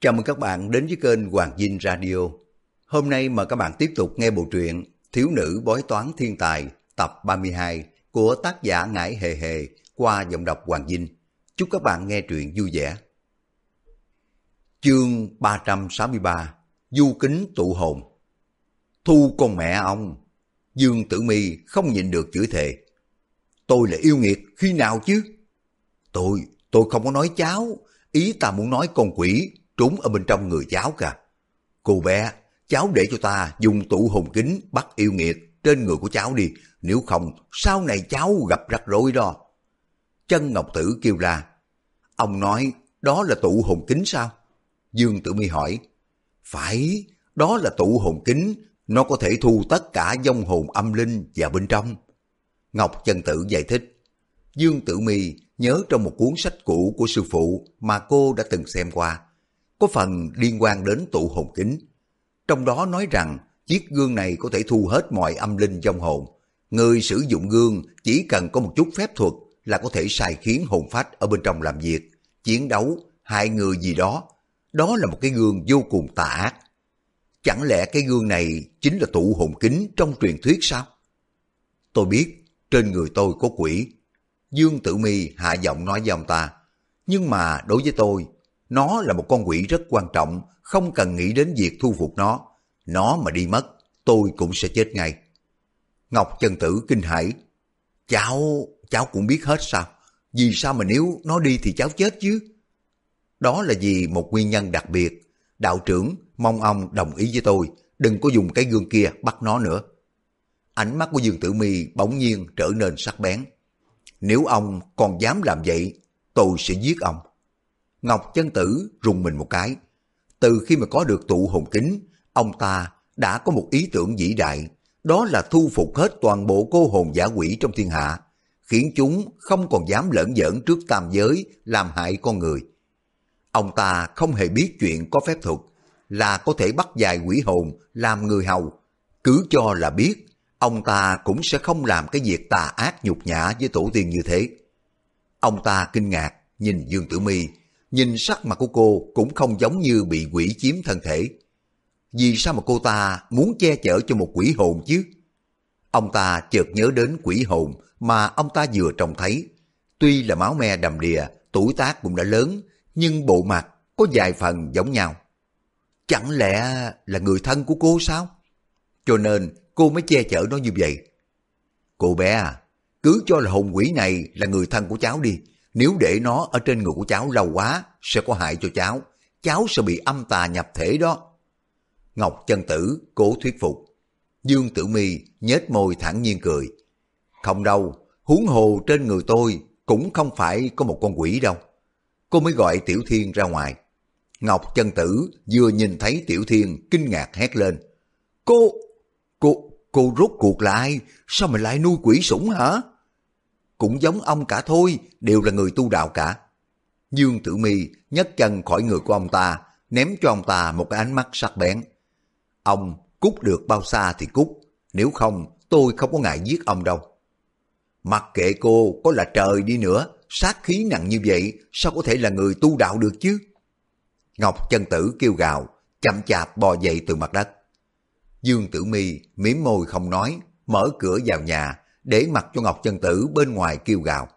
Chào mừng các bạn đến với kênh Hoàng Dinh Radio. Hôm nay mời các bạn tiếp tục nghe bộ truyện Thiếu nữ bói toán thiên tài tập 32 của tác giả Ngải Hề Hề qua giọng đọc Hoàng Dinh. Chúc các bạn nghe truyện vui vẻ. Chương 363 Du kính tụ hồn Thu con mẹ ông Dương Tử Mi không nhịn được chửi thề. Tôi là yêu nghiệt khi nào chứ? Tôi, tôi không có nói cháu. Ý ta muốn nói con quỷ trốn ở bên trong người cháu kìa. Cô bé, cháu để cho ta dùng tụ hồn kính bắt yêu nghiệt trên người của cháu đi. Nếu không, sau này cháu gặp rắc rối đó. Chân Ngọc Tử kêu la. Ông nói, đó là tụ hồn kính sao? Dương Tử Mi hỏi. Phải, đó là tụ hồn kính. Nó có thể thu tất cả dông hồn âm linh vào bên trong. Ngọc Chân Tử giải thích. Dương Tử Mi nhớ trong một cuốn sách cũ của sư phụ mà cô đã từng xem qua có phần liên quan đến tụ hồn kính. Trong đó nói rằng chiếc gương này có thể thu hết mọi âm linh trong hồn. Người sử dụng gương chỉ cần có một chút phép thuật là có thể sai khiến hồn phách ở bên trong làm việc, chiến đấu, hại người gì đó. Đó là một cái gương vô cùng tà ác. Chẳng lẽ cái gương này chính là tụ hồn kính trong truyền thuyết sao? Tôi biết, trên người tôi có quỷ. Dương Tử Mi hạ giọng nói với ông ta. Nhưng mà đối với tôi, nó là một con quỷ rất quan trọng, không cần nghĩ đến việc thu phục nó. Nó mà đi mất, tôi cũng sẽ chết ngay. Ngọc Chân Tử kinh hãi. Cháu, cháu cũng biết hết sao? Vì sao mà nếu nó đi thì cháu chết chứ? Đó là vì một nguyên nhân đặc biệt. Đạo trưởng mong ông đồng ý với tôi, đừng có dùng cái gương kia bắt nó nữa. Ánh mắt của Dương Tử Mi bỗng nhiên trở nên sắc bén. Nếu ông còn dám làm vậy, tôi sẽ giết ông. Ngọc chân tử rùng mình một cái. Từ khi mà có được tụ hồn kính, ông ta đã có một ý tưởng vĩ đại, đó là thu phục hết toàn bộ cô hồn giả quỷ trong thiên hạ, khiến chúng không còn dám lẫn giỡn trước tam giới làm hại con người. Ông ta không hề biết chuyện có phép thuật là có thể bắt dài quỷ hồn làm người hầu. Cứ cho là biết, ông ta cũng sẽ không làm cái việc tà ác nhục nhã với tổ tiên như thế. Ông ta kinh ngạc nhìn Dương Tử Mi nhìn sắc mặt của cô cũng không giống như bị quỷ chiếm thân thể. Vì sao mà cô ta muốn che chở cho một quỷ hồn chứ? Ông ta chợt nhớ đến quỷ hồn mà ông ta vừa trông thấy. Tuy là máu me đầm đìa, tuổi tác cũng đã lớn, nhưng bộ mặt có vài phần giống nhau. Chẳng lẽ là người thân của cô sao? Cho nên cô mới che chở nó như vậy. Cô bé à, cứ cho là hồn quỷ này là người thân của cháu đi, nếu để nó ở trên người của cháu lâu quá, sẽ có hại cho cháu. Cháu sẽ bị âm tà nhập thể đó. Ngọc chân tử cố thuyết phục. Dương Tử Mi nhếch môi thẳng nhiên cười. Không đâu, huống hồ trên người tôi cũng không phải có một con quỷ đâu. Cô mới gọi Tiểu Thiên ra ngoài. Ngọc chân tử vừa nhìn thấy Tiểu Thiên kinh ngạc hét lên. Cô, cô, cô rốt cuộc là ai? Sao mà lại nuôi quỷ sủng hả? Cũng giống ông cả thôi, đều là người tu đạo cả. Dương Tử Mi nhấc chân khỏi người của ông ta, ném cho ông ta một cái ánh mắt sắc bén. Ông cút được bao xa thì cút, nếu không tôi không có ngại giết ông đâu. Mặc kệ cô có là trời đi nữa, sát khí nặng như vậy sao có thể là người tu đạo được chứ? Ngọc chân tử kêu gào, chậm chạp bò dậy từ mặt đất. Dương Tử Mi mím môi không nói, mở cửa vào nhà, để mặc cho Ngọc Chân Tử bên ngoài kêu gào.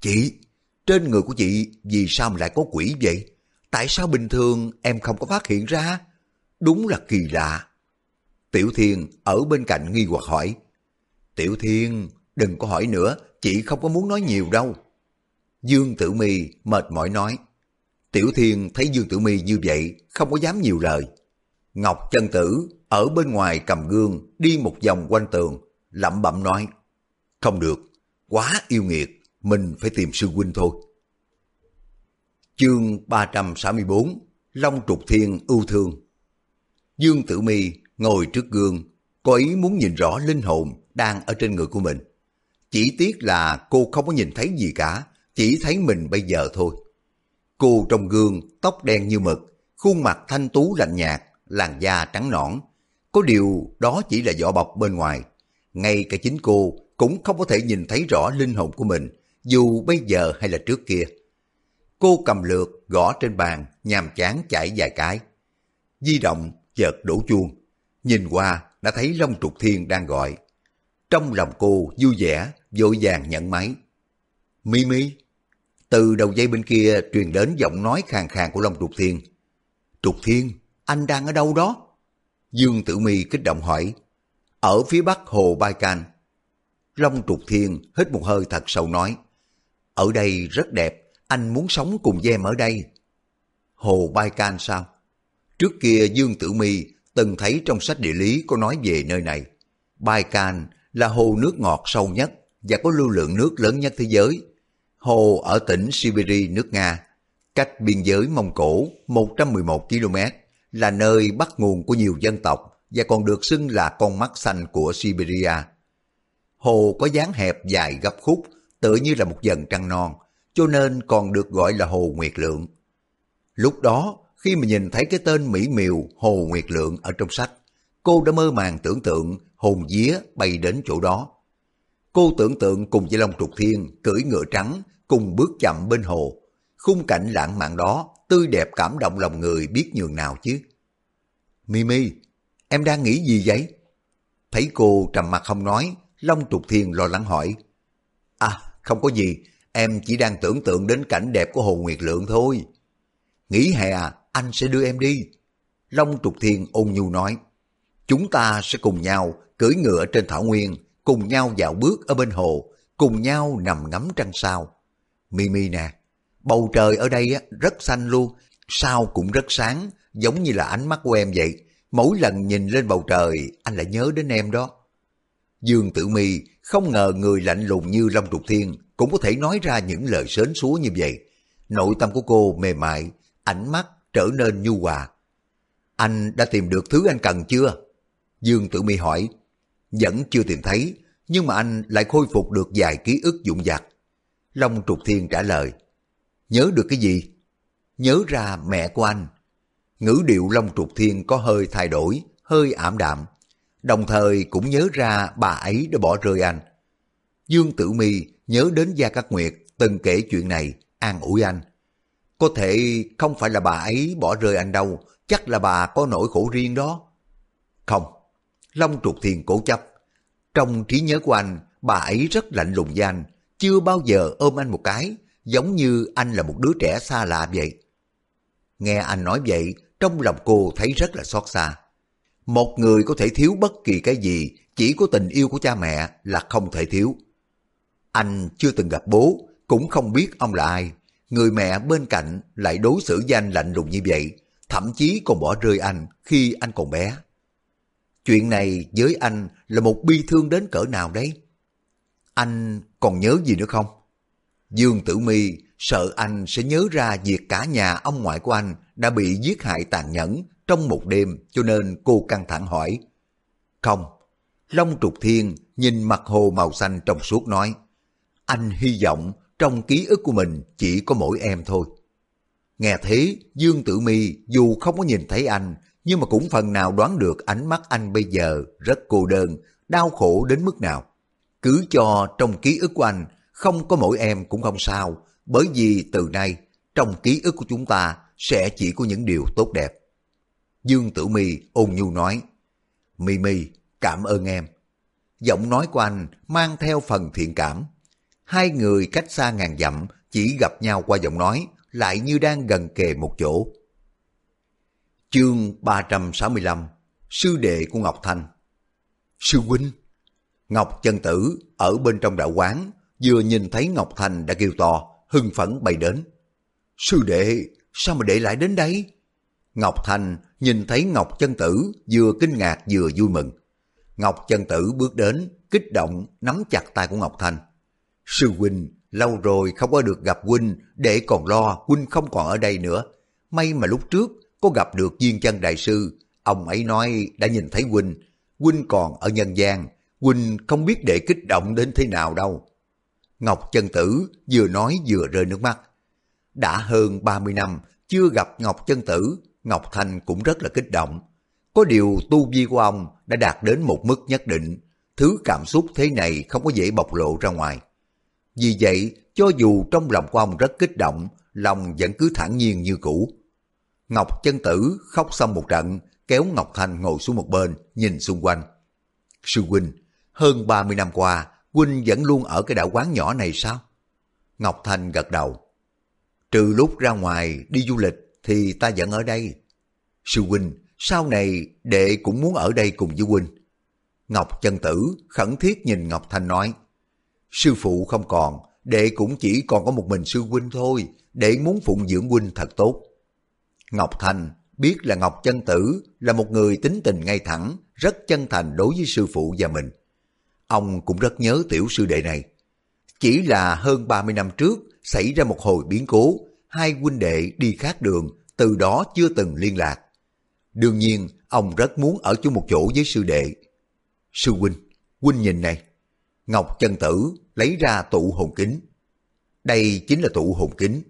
Chị, trên người của chị vì sao mà lại có quỷ vậy? Tại sao bình thường em không có phát hiện ra? Đúng là kỳ lạ. Tiểu Thiên ở bên cạnh nghi hoặc hỏi. Tiểu Thiên, đừng có hỏi nữa, chị không có muốn nói nhiều đâu. Dương Tử Mi mệt mỏi nói. Tiểu Thiên thấy Dương Tử Mi như vậy, không có dám nhiều lời. Ngọc Chân Tử ở bên ngoài cầm gương, đi một vòng quanh tường, lẩm bẩm nói, không được, quá yêu nghiệt, mình phải tìm sư huynh thôi. Chương 364 Long Trục Thiên ưu thương Dương Tử Mi ngồi trước gương, có ý muốn nhìn rõ linh hồn đang ở trên người của mình. Chỉ tiếc là cô không có nhìn thấy gì cả, chỉ thấy mình bây giờ thôi. Cô trong gương, tóc đen như mực, khuôn mặt thanh tú lạnh nhạt, làn da trắng nõn. Có điều đó chỉ là vỏ bọc bên ngoài, ngay cả chính cô cũng không có thể nhìn thấy rõ linh hồn của mình, dù bây giờ hay là trước kia. Cô cầm lượt, gõ trên bàn, nhàm chán chảy vài cái. Di động, chợt đổ chuông. Nhìn qua, đã thấy Long Trục Thiên đang gọi. Trong lòng cô vui vẻ, vội vàng nhận máy. Mimi. Từ đầu dây bên kia truyền đến giọng nói khàn khàn của Long Trục Thiên. Trục Thiên, anh đang ở đâu đó? Dương Tử Mi kích động hỏi. Ở phía bắc hồ Can. Long Trục Thiên hít một hơi thật sâu nói. Ở đây rất đẹp, anh muốn sống cùng với em ở đây. Hồ Can sao? Trước kia Dương Tử Mi từng thấy trong sách địa lý có nói về nơi này. Can là hồ nước ngọt sâu nhất và có lưu lượng nước lớn nhất thế giới. Hồ ở tỉnh Siberia, nước Nga, cách biên giới Mông Cổ 111 km, là nơi bắt nguồn của nhiều dân tộc và còn được xưng là con mắt xanh của Siberia. Hồ có dáng hẹp dài gấp khúc, tựa như là một dần trăng non, cho nên còn được gọi là Hồ Nguyệt Lượng. Lúc đó, khi mà nhìn thấy cái tên mỹ miều Hồ Nguyệt Lượng ở trong sách, cô đã mơ màng tưởng tượng hồn vía bay đến chỗ đó. Cô tưởng tượng cùng với Long Trục Thiên cưỡi ngựa trắng cùng bước chậm bên hồ. Khung cảnh lãng mạn đó tươi đẹp cảm động lòng người biết nhường nào chứ. Mimi, em đang nghĩ gì vậy? Thấy cô trầm mặt không nói, Long Trục Thiên lo lắng hỏi. À, không có gì, em chỉ đang tưởng tượng đến cảnh đẹp của Hồ Nguyệt Lượng thôi. Nghỉ hè, à, anh sẽ đưa em đi. Long Trục Thiên ôn nhu nói. Chúng ta sẽ cùng nhau cưỡi ngựa trên thảo nguyên, cùng nhau dạo bước ở bên hồ, cùng nhau nằm ngắm trăng sao. Mimi nè, bầu trời ở đây rất xanh luôn, sao cũng rất sáng, giống như là ánh mắt của em vậy. Mỗi lần nhìn lên bầu trời, anh lại nhớ đến em đó. Dương Tử Mi không ngờ người lạnh lùng như Long Trục Thiên cũng có thể nói ra những lời sến súa như vậy. Nội tâm của cô mềm mại, ánh mắt trở nên nhu hòa. Anh đã tìm được thứ anh cần chưa? Dương Tử Mi hỏi. Vẫn chưa tìm thấy, nhưng mà anh lại khôi phục được vài ký ức dụng dặt. Long Trục Thiên trả lời. Nhớ được cái gì? Nhớ ra mẹ của anh. Ngữ điệu Long Trục Thiên có hơi thay đổi, hơi ảm đạm. Đồng thời cũng nhớ ra bà ấy đã bỏ rơi anh. Dương Tử Mi nhớ đến Gia Cát Nguyệt từng kể chuyện này, an ủi anh. Có thể không phải là bà ấy bỏ rơi anh đâu, chắc là bà có nỗi khổ riêng đó. Không, Long Trục Thiên cố chấp. Trong trí nhớ của anh, bà ấy rất lạnh lùng với anh, chưa bao giờ ôm anh một cái, giống như anh là một đứa trẻ xa lạ vậy. Nghe anh nói vậy, trong lòng cô thấy rất là xót xa. Một người có thể thiếu bất kỳ cái gì, chỉ có tình yêu của cha mẹ là không thể thiếu. Anh chưa từng gặp bố, cũng không biết ông là ai. Người mẹ bên cạnh lại đối xử với anh lạnh lùng như vậy, thậm chí còn bỏ rơi anh khi anh còn bé. Chuyện này với anh là một bi thương đến cỡ nào đấy? Anh còn nhớ gì nữa không? Dương Tử Mi sợ anh sẽ nhớ ra việc cả nhà ông ngoại của anh đã bị giết hại tàn nhẫn trong một đêm cho nên cô căng thẳng hỏi. Không, Long Trục Thiên nhìn mặt hồ màu xanh trong suốt nói Anh hy vọng trong ký ức của mình chỉ có mỗi em thôi. Nghe thế, Dương Tử Mi dù không có nhìn thấy anh nhưng mà cũng phần nào đoán được ánh mắt anh bây giờ rất cô đơn, đau khổ đến mức nào. Cứ cho trong ký ức của anh không có mỗi em cũng không sao, bởi vì từ nay trong ký ức của chúng ta sẽ chỉ có những điều tốt đẹp. Dương Tử Mi ôn nhu nói, Mi Mi, cảm ơn em. Giọng nói của anh mang theo phần thiện cảm. Hai người cách xa ngàn dặm chỉ gặp nhau qua giọng nói, lại như đang gần kề một chỗ. Chương 365 Sư đệ của Ngọc Thanh Sư huynh Ngọc chân tử ở bên trong đạo quán vừa nhìn thấy Ngọc Thanh đã kêu to hưng phấn bay đến Sư đệ sao mà để lại đến đây? Ngọc Thanh nhìn thấy Ngọc chân tử vừa kinh ngạc vừa vui mừng. Ngọc chân tử bước đến kích động nắm chặt tay của Ngọc Thanh Sư huynh lâu rồi không có được gặp huynh để còn lo huynh không còn ở đây nữa. May mà lúc trước có gặp được viên chân đại sư, ông ấy nói đã nhìn thấy Huynh, Huynh còn ở nhân gian, Huynh không biết để kích động đến thế nào đâu. Ngọc chân tử vừa nói vừa rơi nước mắt. Đã hơn 30 năm chưa gặp Ngọc chân tử, Ngọc Thanh cũng rất là kích động. Có điều tu vi của ông đã đạt đến một mức nhất định, thứ cảm xúc thế này không có dễ bộc lộ ra ngoài. Vì vậy, cho dù trong lòng của ông rất kích động, lòng vẫn cứ thản nhiên như cũ. Ngọc chân tử khóc xong một trận, kéo Ngọc Thanh ngồi xuống một bên, nhìn xung quanh. Sư huynh, hơn 30 năm qua, huynh vẫn luôn ở cái đạo quán nhỏ này sao? Ngọc Thanh gật đầu. Trừ lúc ra ngoài đi du lịch thì ta vẫn ở đây. Sư huynh, sau này đệ cũng muốn ở đây cùng với huynh. Ngọc chân tử khẩn thiết nhìn Ngọc Thanh nói. Sư phụ không còn, đệ cũng chỉ còn có một mình sư huynh thôi, đệ muốn phụng dưỡng huynh thật tốt. Ngọc Thanh biết là Ngọc Chân Tử là một người tính tình ngay thẳng, rất chân thành đối với sư phụ và mình. Ông cũng rất nhớ tiểu sư đệ này. Chỉ là hơn 30 năm trước xảy ra một hồi biến cố, hai huynh đệ đi khác đường, từ đó chưa từng liên lạc. Đương nhiên, ông rất muốn ở chung một chỗ với sư đệ. Sư huynh, huynh nhìn này. Ngọc Chân Tử lấy ra tụ hồn kính. Đây chính là tụ hồn kính.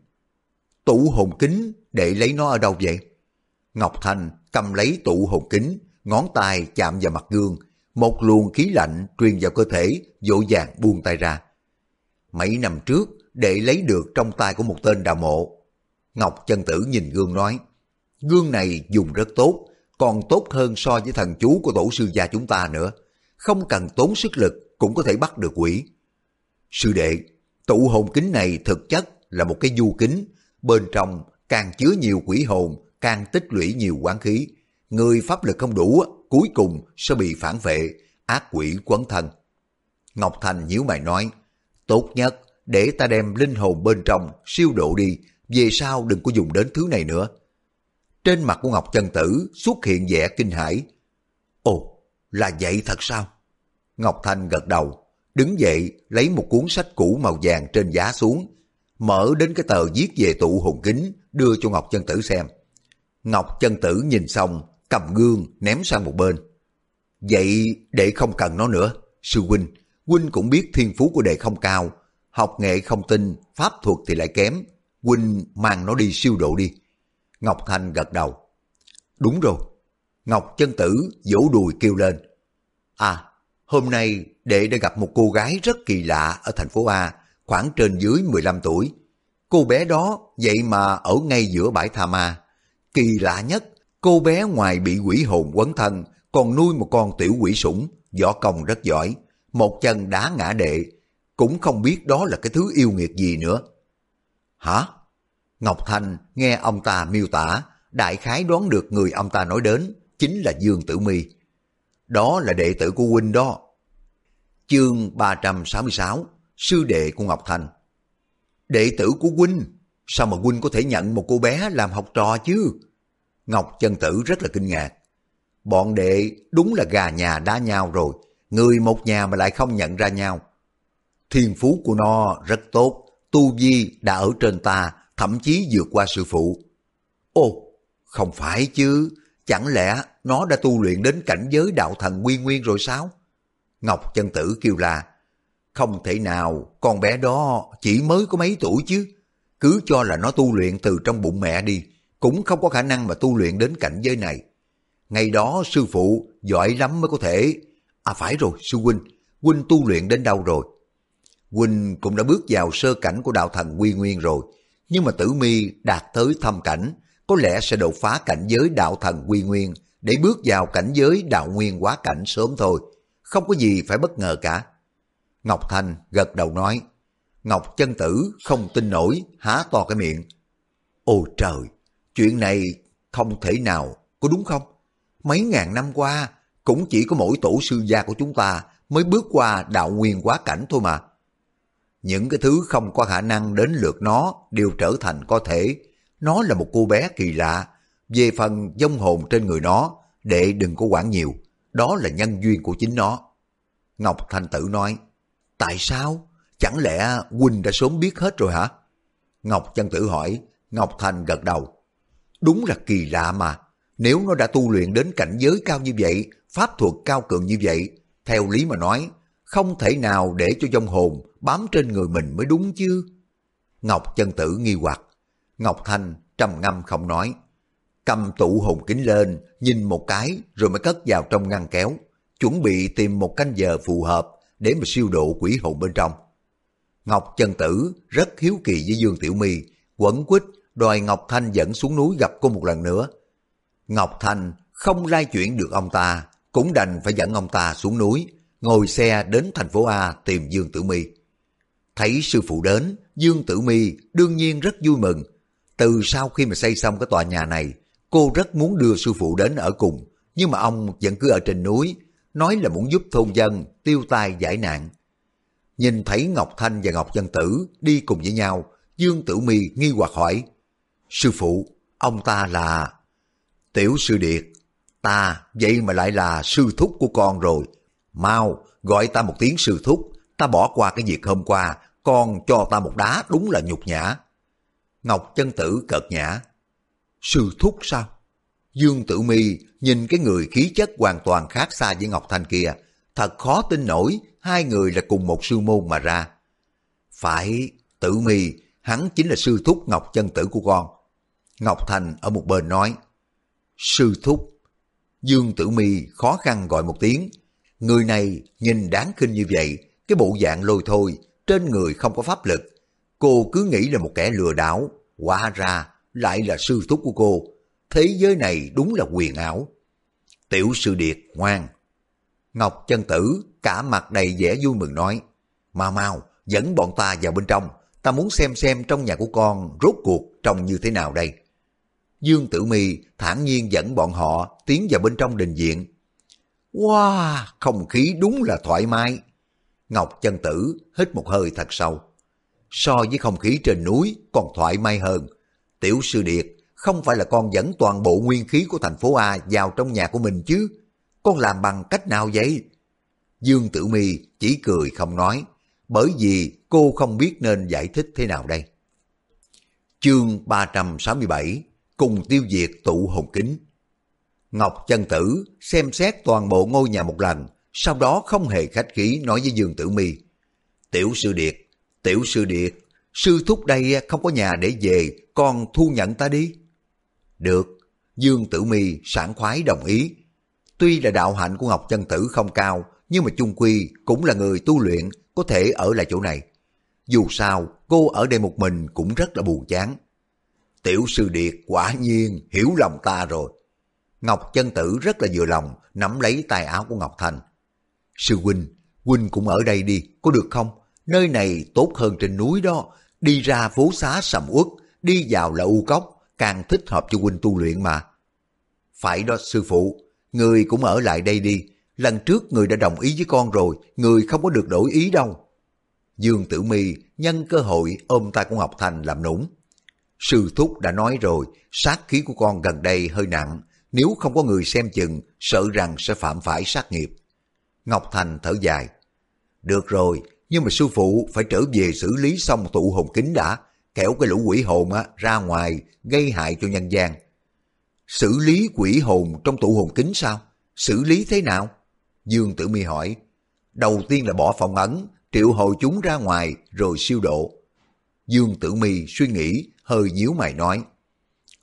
Tụ hồn kính để lấy nó ở đâu vậy? Ngọc Thành cầm lấy tụ hồn kính, ngón tay chạm vào mặt gương, một luồng khí lạnh truyền vào cơ thể, dỗ dàng buông tay ra. Mấy năm trước, để lấy được trong tay của một tên đào mộ. Ngọc chân tử nhìn gương nói, gương này dùng rất tốt, còn tốt hơn so với thần chú của tổ sư gia chúng ta nữa. Không cần tốn sức lực cũng có thể bắt được quỷ. Sư đệ, tụ hồn kính này thực chất là một cái du kính, bên trong càng chứa nhiều quỷ hồn, càng tích lũy nhiều quán khí. Người pháp lực không đủ, cuối cùng sẽ bị phản vệ, ác quỷ quấn thân. Ngọc Thành nhíu mày nói, tốt nhất để ta đem linh hồn bên trong siêu độ đi, về sau đừng có dùng đến thứ này nữa. Trên mặt của Ngọc Chân Tử xuất hiện vẻ kinh hãi. Ồ, là vậy thật sao? Ngọc Thanh gật đầu, đứng dậy lấy một cuốn sách cũ màu vàng trên giá xuống, mở đến cái tờ viết về tụ hồn kính đưa cho Ngọc Chân Tử xem. Ngọc Chân Tử nhìn xong, cầm gương ném sang một bên. Vậy để không cần nó nữa, sư huynh, huynh cũng biết thiên phú của đệ không cao, học nghệ không tinh, pháp thuật thì lại kém, huynh mang nó đi siêu độ đi. Ngọc Thanh gật đầu. Đúng rồi. Ngọc Chân Tử vỗ đùi kêu lên. À, hôm nay đệ đã gặp một cô gái rất kỳ lạ ở thành phố A, khoảng trên dưới 15 tuổi. Cô bé đó vậy mà ở ngay giữa bãi tha ma. Kỳ lạ nhất, cô bé ngoài bị quỷ hồn quấn thân, còn nuôi một con tiểu quỷ sủng, võ công rất giỏi. Một chân đá ngã đệ, cũng không biết đó là cái thứ yêu nghiệt gì nữa. Hả? Ngọc Thanh nghe ông ta miêu tả, đại khái đoán được người ông ta nói đến, chính là Dương Tử Mi. Đó là đệ tử của huynh đó. Chương 366 sư đệ của Ngọc Thanh Đệ tử của huynh, sao mà huynh có thể nhận một cô bé làm học trò chứ? Ngọc chân tử rất là kinh ngạc. Bọn đệ đúng là gà nhà đá nhau rồi, người một nhà mà lại không nhận ra nhau. Thiên phú của nó rất tốt, tu vi đã ở trên ta, thậm chí vượt qua sư phụ. Ô, không phải chứ, chẳng lẽ nó đã tu luyện đến cảnh giới đạo thần quy nguyên rồi sao? Ngọc chân tử kêu là, không thể nào con bé đó chỉ mới có mấy tuổi chứ. Cứ cho là nó tu luyện từ trong bụng mẹ đi, cũng không có khả năng mà tu luyện đến cảnh giới này. Ngày đó sư phụ giỏi lắm mới có thể. À phải rồi sư huynh, huynh tu luyện đến đâu rồi? Huynh cũng đã bước vào sơ cảnh của đạo thần quy nguyên rồi, nhưng mà tử mi đạt tới thâm cảnh, có lẽ sẽ đột phá cảnh giới đạo thần quy nguyên để bước vào cảnh giới đạo nguyên quá cảnh sớm thôi. Không có gì phải bất ngờ cả. Ngọc Thành gật đầu nói. Ngọc chân tử không tin nổi, há to cái miệng. Ôi trời, chuyện này không thể nào, có đúng không? Mấy ngàn năm qua, cũng chỉ có mỗi tổ sư gia của chúng ta mới bước qua đạo nguyên quá cảnh thôi mà. Những cái thứ không có khả năng đến lượt nó đều trở thành có thể. Nó là một cô bé kỳ lạ. Về phần dông hồn trên người nó, đệ đừng có quản nhiều. Đó là nhân duyên của chính nó. Ngọc Thanh Tử nói, Tại sao? Chẳng lẽ Huynh đã sớm biết hết rồi hả? Ngọc chân tử hỏi, Ngọc Thành gật đầu. Đúng là kỳ lạ mà, nếu nó đã tu luyện đến cảnh giới cao như vậy, pháp thuật cao cường như vậy, theo lý mà nói, không thể nào để cho dông hồn bám trên người mình mới đúng chứ. Ngọc chân tử nghi hoặc, Ngọc Thanh trầm ngâm không nói. Cầm tụ hồn kính lên, nhìn một cái rồi mới cất vào trong ngăn kéo, chuẩn bị tìm một canh giờ phù hợp để mà siêu độ quỷ hồn bên trong. Ngọc Chân Tử rất hiếu kỳ với Dương Tiểu My, quẩn quýt đòi Ngọc Thanh dẫn xuống núi gặp cô một lần nữa. Ngọc Thanh không lai chuyển được ông ta, cũng đành phải dẫn ông ta xuống núi, ngồi xe đến thành phố A tìm Dương Tử Mi. Thấy sư phụ đến, Dương Tử Mi đương nhiên rất vui mừng. Từ sau khi mà xây xong cái tòa nhà này, cô rất muốn đưa sư phụ đến ở cùng, nhưng mà ông vẫn cứ ở trên núi, nói là muốn giúp thôn dân tiêu tai giải nạn. Nhìn thấy Ngọc Thanh và Ngọc Dân Tử đi cùng với nhau, Dương Tử Mi nghi hoặc hỏi, Sư phụ, ông ta là... Tiểu sư điệt, ta vậy mà lại là sư thúc của con rồi. Mau, gọi ta một tiếng sư thúc, ta bỏ qua cái việc hôm qua, con cho ta một đá đúng là nhục nhã. Ngọc chân tử cợt nhã. Sư thúc sao? Dương Tử Mi nhìn cái người khí chất hoàn toàn khác xa với Ngọc Thanh kia, thật khó tin nổi hai người là cùng một sư môn mà ra. Phải, Tử Mi, hắn chính là sư thúc Ngọc chân tử của con. Ngọc Thành ở một bên nói, Sư thúc. Dương Tử Mi khó khăn gọi một tiếng, người này nhìn đáng khinh như vậy, cái bộ dạng lôi thôi, trên người không có pháp lực. Cô cứ nghĩ là một kẻ lừa đảo, hóa ra lại là sư thúc của cô. Thế giới này đúng là quyền ảo. Tiểu sư điệt ngoan. Ngọc chân tử cả mặt đầy vẻ vui mừng nói, mau mau dẫn bọn ta vào bên trong, ta muốn xem xem trong nhà của con rốt cuộc trông như thế nào đây. Dương Tử Mi thản nhiên dẫn bọn họ tiến vào bên trong đình viện. Wow, không khí đúng là thoải mái. Ngọc chân tử hít một hơi thật sâu. So với không khí trên núi còn thoải mái hơn. Tiểu sư điệt, không phải là con dẫn toàn bộ nguyên khí của thành phố A vào trong nhà của mình chứ. Con làm bằng cách nào vậy? Dương Tử Mi chỉ cười không nói, bởi vì cô không biết nên giải thích thế nào đây. Chương 367 Cùng tiêu diệt tụ hồn kính Ngọc chân tử xem xét toàn bộ ngôi nhà một lần, sau đó không hề khách khí nói với Dương Tử Mi. Tiểu sư điệt, tiểu sư điệt, sư thúc đây không có nhà để về, con thu nhận ta đi. Được, Dương Tử Mi sảng khoái đồng ý. Tuy là đạo hạnh của Ngọc chân tử không cao, nhưng mà chung quy cũng là người tu luyện, có thể ở lại chỗ này. Dù sao, cô ở đây một mình cũng rất là buồn chán. Tiểu sư điệt quả nhiên hiểu lòng ta rồi. Ngọc chân tử rất là vừa lòng, nắm lấy tay áo của Ngọc Thành. Sư huynh, huynh cũng ở đây đi, có được không? Nơi này tốt hơn trên núi đó, đi ra phố xá sầm uất, đi vào là u cốc, càng thích hợp cho huynh tu luyện mà. Phải đó sư phụ, người cũng ở lại đây đi, lần trước người đã đồng ý với con rồi, người không có được đổi ý đâu. Dương Tử Mi nhân cơ hội ôm tay của Ngọc Thành làm nũng. Sư Thúc đã nói rồi, sát khí của con gần đây hơi nặng, nếu không có người xem chừng, sợ rằng sẽ phạm phải sát nghiệp. Ngọc Thành thở dài. Được rồi, nhưng mà sư phụ phải trở về xử lý xong tụ hồn kính đã, kẻo cái lũ quỷ hồn á, ra ngoài gây hại cho nhân gian. Xử lý quỷ hồn trong tụ hồn kính sao? Xử lý thế nào? Dương Tử Mi hỏi. Đầu tiên là bỏ phòng ấn, triệu hồi chúng ra ngoài rồi siêu độ. Dương Tử Mi suy nghĩ hơi nhíu mày nói.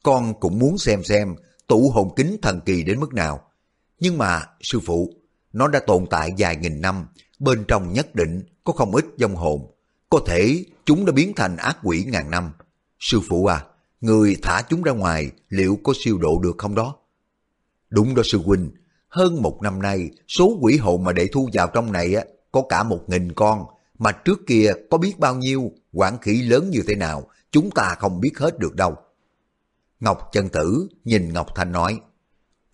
Con cũng muốn xem xem tụ hồn kính thần kỳ đến mức nào. Nhưng mà, sư phụ, nó đã tồn tại vài nghìn năm, bên trong nhất định có không ít dông hồn. Có thể chúng đã biến thành ác quỷ ngàn năm. Sư phụ à, người thả chúng ra ngoài liệu có siêu độ được không đó? Đúng đó sư huynh, hơn một năm nay số quỷ hồn mà để thu vào trong này á, có cả một nghìn con, mà trước kia có biết bao nhiêu, quản khí lớn như thế nào, chúng ta không biết hết được đâu. Ngọc chân tử nhìn Ngọc Thanh nói,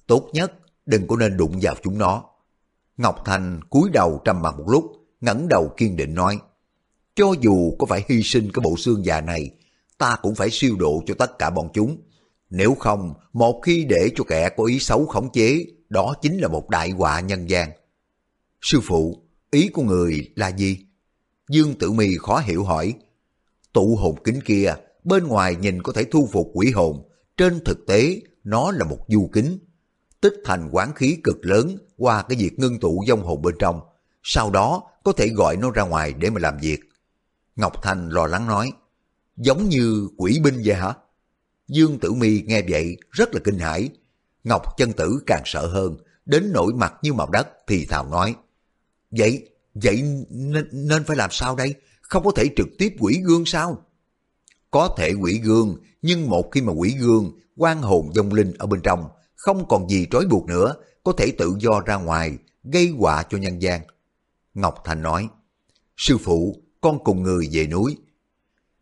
tốt nhất đừng có nên đụng vào chúng nó. Ngọc Thanh cúi đầu trầm mặt một lúc, ngẩng đầu kiên định nói, cho dù có phải hy sinh cái bộ xương già này, ta cũng phải siêu độ cho tất cả bọn chúng. Nếu không, một khi để cho kẻ có ý xấu khống chế, đó chính là một đại họa nhân gian. Sư phụ, ý của người là gì? Dương Tử Mi khó hiểu hỏi. Tụ hồn kính kia, bên ngoài nhìn có thể thu phục quỷ hồn, trên thực tế nó là một du kính. Tích thành quán khí cực lớn qua cái việc ngưng tụ dông hồn bên trong, sau đó có thể gọi nó ra ngoài để mà làm việc. Ngọc Thành lo lắng nói, giống như quỷ binh vậy hả? Dương Tử Mi nghe vậy rất là kinh hãi. Ngọc chân tử càng sợ hơn, đến nỗi mặt như màu đất thì thào nói. Vậy, vậy nên, nên phải làm sao đây? Không có thể trực tiếp quỷ gương sao? có thể quỷ gương, nhưng một khi mà quỷ gương, quan hồn dông linh ở bên trong, không còn gì trói buộc nữa, có thể tự do ra ngoài, gây họa cho nhân gian. Ngọc Thành nói, Sư phụ, con cùng người về núi.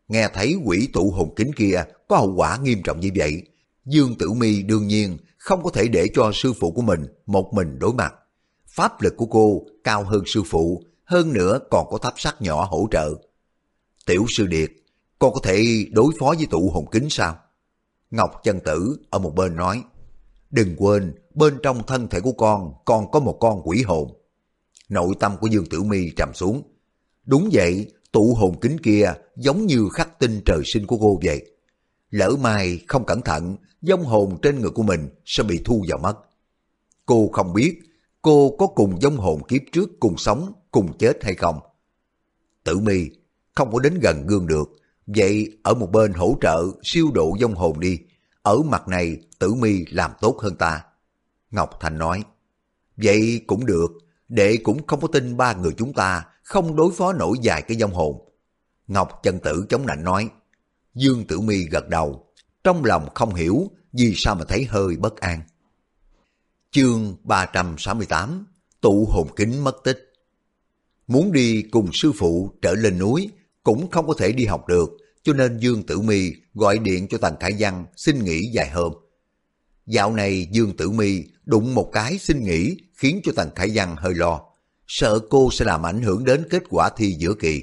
Nghe thấy quỷ tụ hồn kính kia có hậu quả nghiêm trọng như vậy, Dương Tử Mi đương nhiên không có thể để cho sư phụ của mình một mình đối mặt. Pháp lực của cô cao hơn sư phụ, hơn nữa còn có tháp sắt nhỏ hỗ trợ. Tiểu sư điệt, con có thể đối phó với tụ hồn kính sao? Ngọc chân tử ở một bên nói, đừng quên bên trong thân thể của con còn có một con quỷ hồn. Nội tâm của Dương Tử Mi trầm xuống. Đúng vậy, tụ hồn kính kia giống như khắc tinh trời sinh của cô vậy. Lỡ mai không cẩn thận, dông hồn trên người của mình sẽ bị thu vào mất. Cô không biết cô có cùng giống hồn kiếp trước cùng sống, cùng chết hay không. Tử mi không có đến gần gương được, vậy ở một bên hỗ trợ siêu độ giống hồn đi. Ở mặt này tử mi làm tốt hơn ta. Ngọc Thành nói, vậy cũng được, đệ cũng không có tin ba người chúng ta không đối phó nổi dài cái dông hồn. Ngọc chân tử chống nạnh nói, Dương Tử Mi gật đầu, trong lòng không hiểu vì sao mà thấy hơi bất an. Chương 368 Tụ hồn kính mất tích Muốn đi cùng sư phụ trở lên núi cũng không có thể đi học được cho nên Dương Tử Mi gọi điện cho Tần Khải Văn xin nghỉ vài hôm. Dạo này Dương Tử Mi đụng một cái xin nghỉ khiến cho Tần Khải Văn hơi lo, sợ cô sẽ làm ảnh hưởng đến kết quả thi giữa kỳ.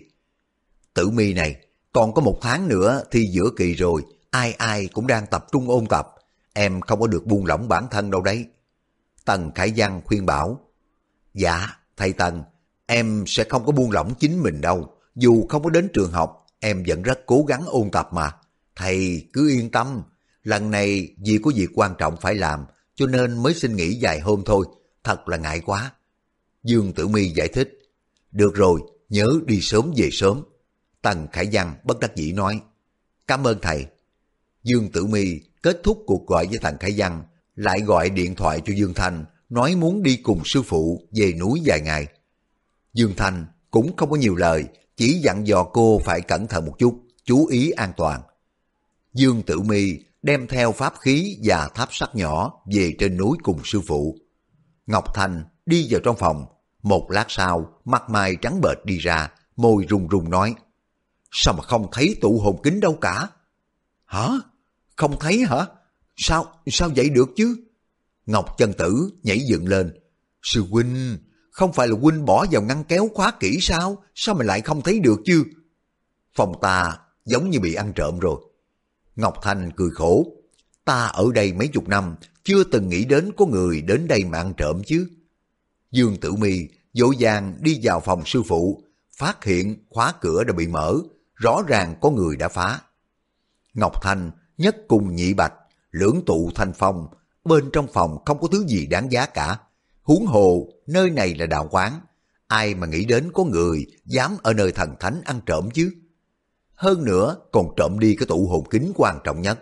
Tử Mi này, còn có một tháng nữa thi giữa kỳ rồi, ai ai cũng đang tập trung ôn tập, em không có được buông lỏng bản thân đâu đấy. Tần Khải Văn khuyên bảo, Dạ, thầy Tần, em sẽ không có buông lỏng chính mình đâu, dù không có đến trường học, em vẫn rất cố gắng ôn tập mà. Thầy cứ yên tâm, lần này vì có việc quan trọng phải làm, cho nên mới xin nghỉ vài hôm thôi, thật là ngại quá. Dương Tử Mi giải thích, được rồi, nhớ đi sớm về sớm. Tần Khải Văn bất đắc dĩ nói, cảm ơn thầy. Dương Tử Mi kết thúc cuộc gọi với Tần Khải Văn, lại gọi điện thoại cho Dương Thành nói muốn đi cùng sư phụ về núi vài ngày. Dương Thành cũng không có nhiều lời, chỉ dặn dò cô phải cẩn thận một chút, chú ý an toàn. Dương Tử Mi đem theo pháp khí và tháp sắt nhỏ về trên núi cùng sư phụ. Ngọc Thành đi vào trong phòng, một lát sau, mặt mày trắng bệch đi ra, môi run run nói, sao mà không thấy tụ hồn kính đâu cả? Hả? Không thấy hả? Sao, sao vậy được chứ? Ngọc chân tử nhảy dựng lên. Sư huynh, không phải là huynh bỏ vào ngăn kéo khóa kỹ sao? Sao mà lại không thấy được chứ? Phòng ta giống như bị ăn trộm rồi. Ngọc Thanh cười khổ. Ta ở đây mấy chục năm, chưa từng nghĩ đến có người đến đây mà ăn trộm chứ. Dương Tử Mi dỗ dàng đi vào phòng sư phụ, phát hiện khóa cửa đã bị mở, rõ ràng có người đã phá. Ngọc Thanh nhất cùng nhị bạch, lưỡng tụ thanh phong, bên trong phòng không có thứ gì đáng giá cả. Huống hồ, nơi này là đạo quán, ai mà nghĩ đến có người dám ở nơi thần thánh ăn trộm chứ. Hơn nữa còn trộm đi cái tụ hồn kính quan trọng nhất.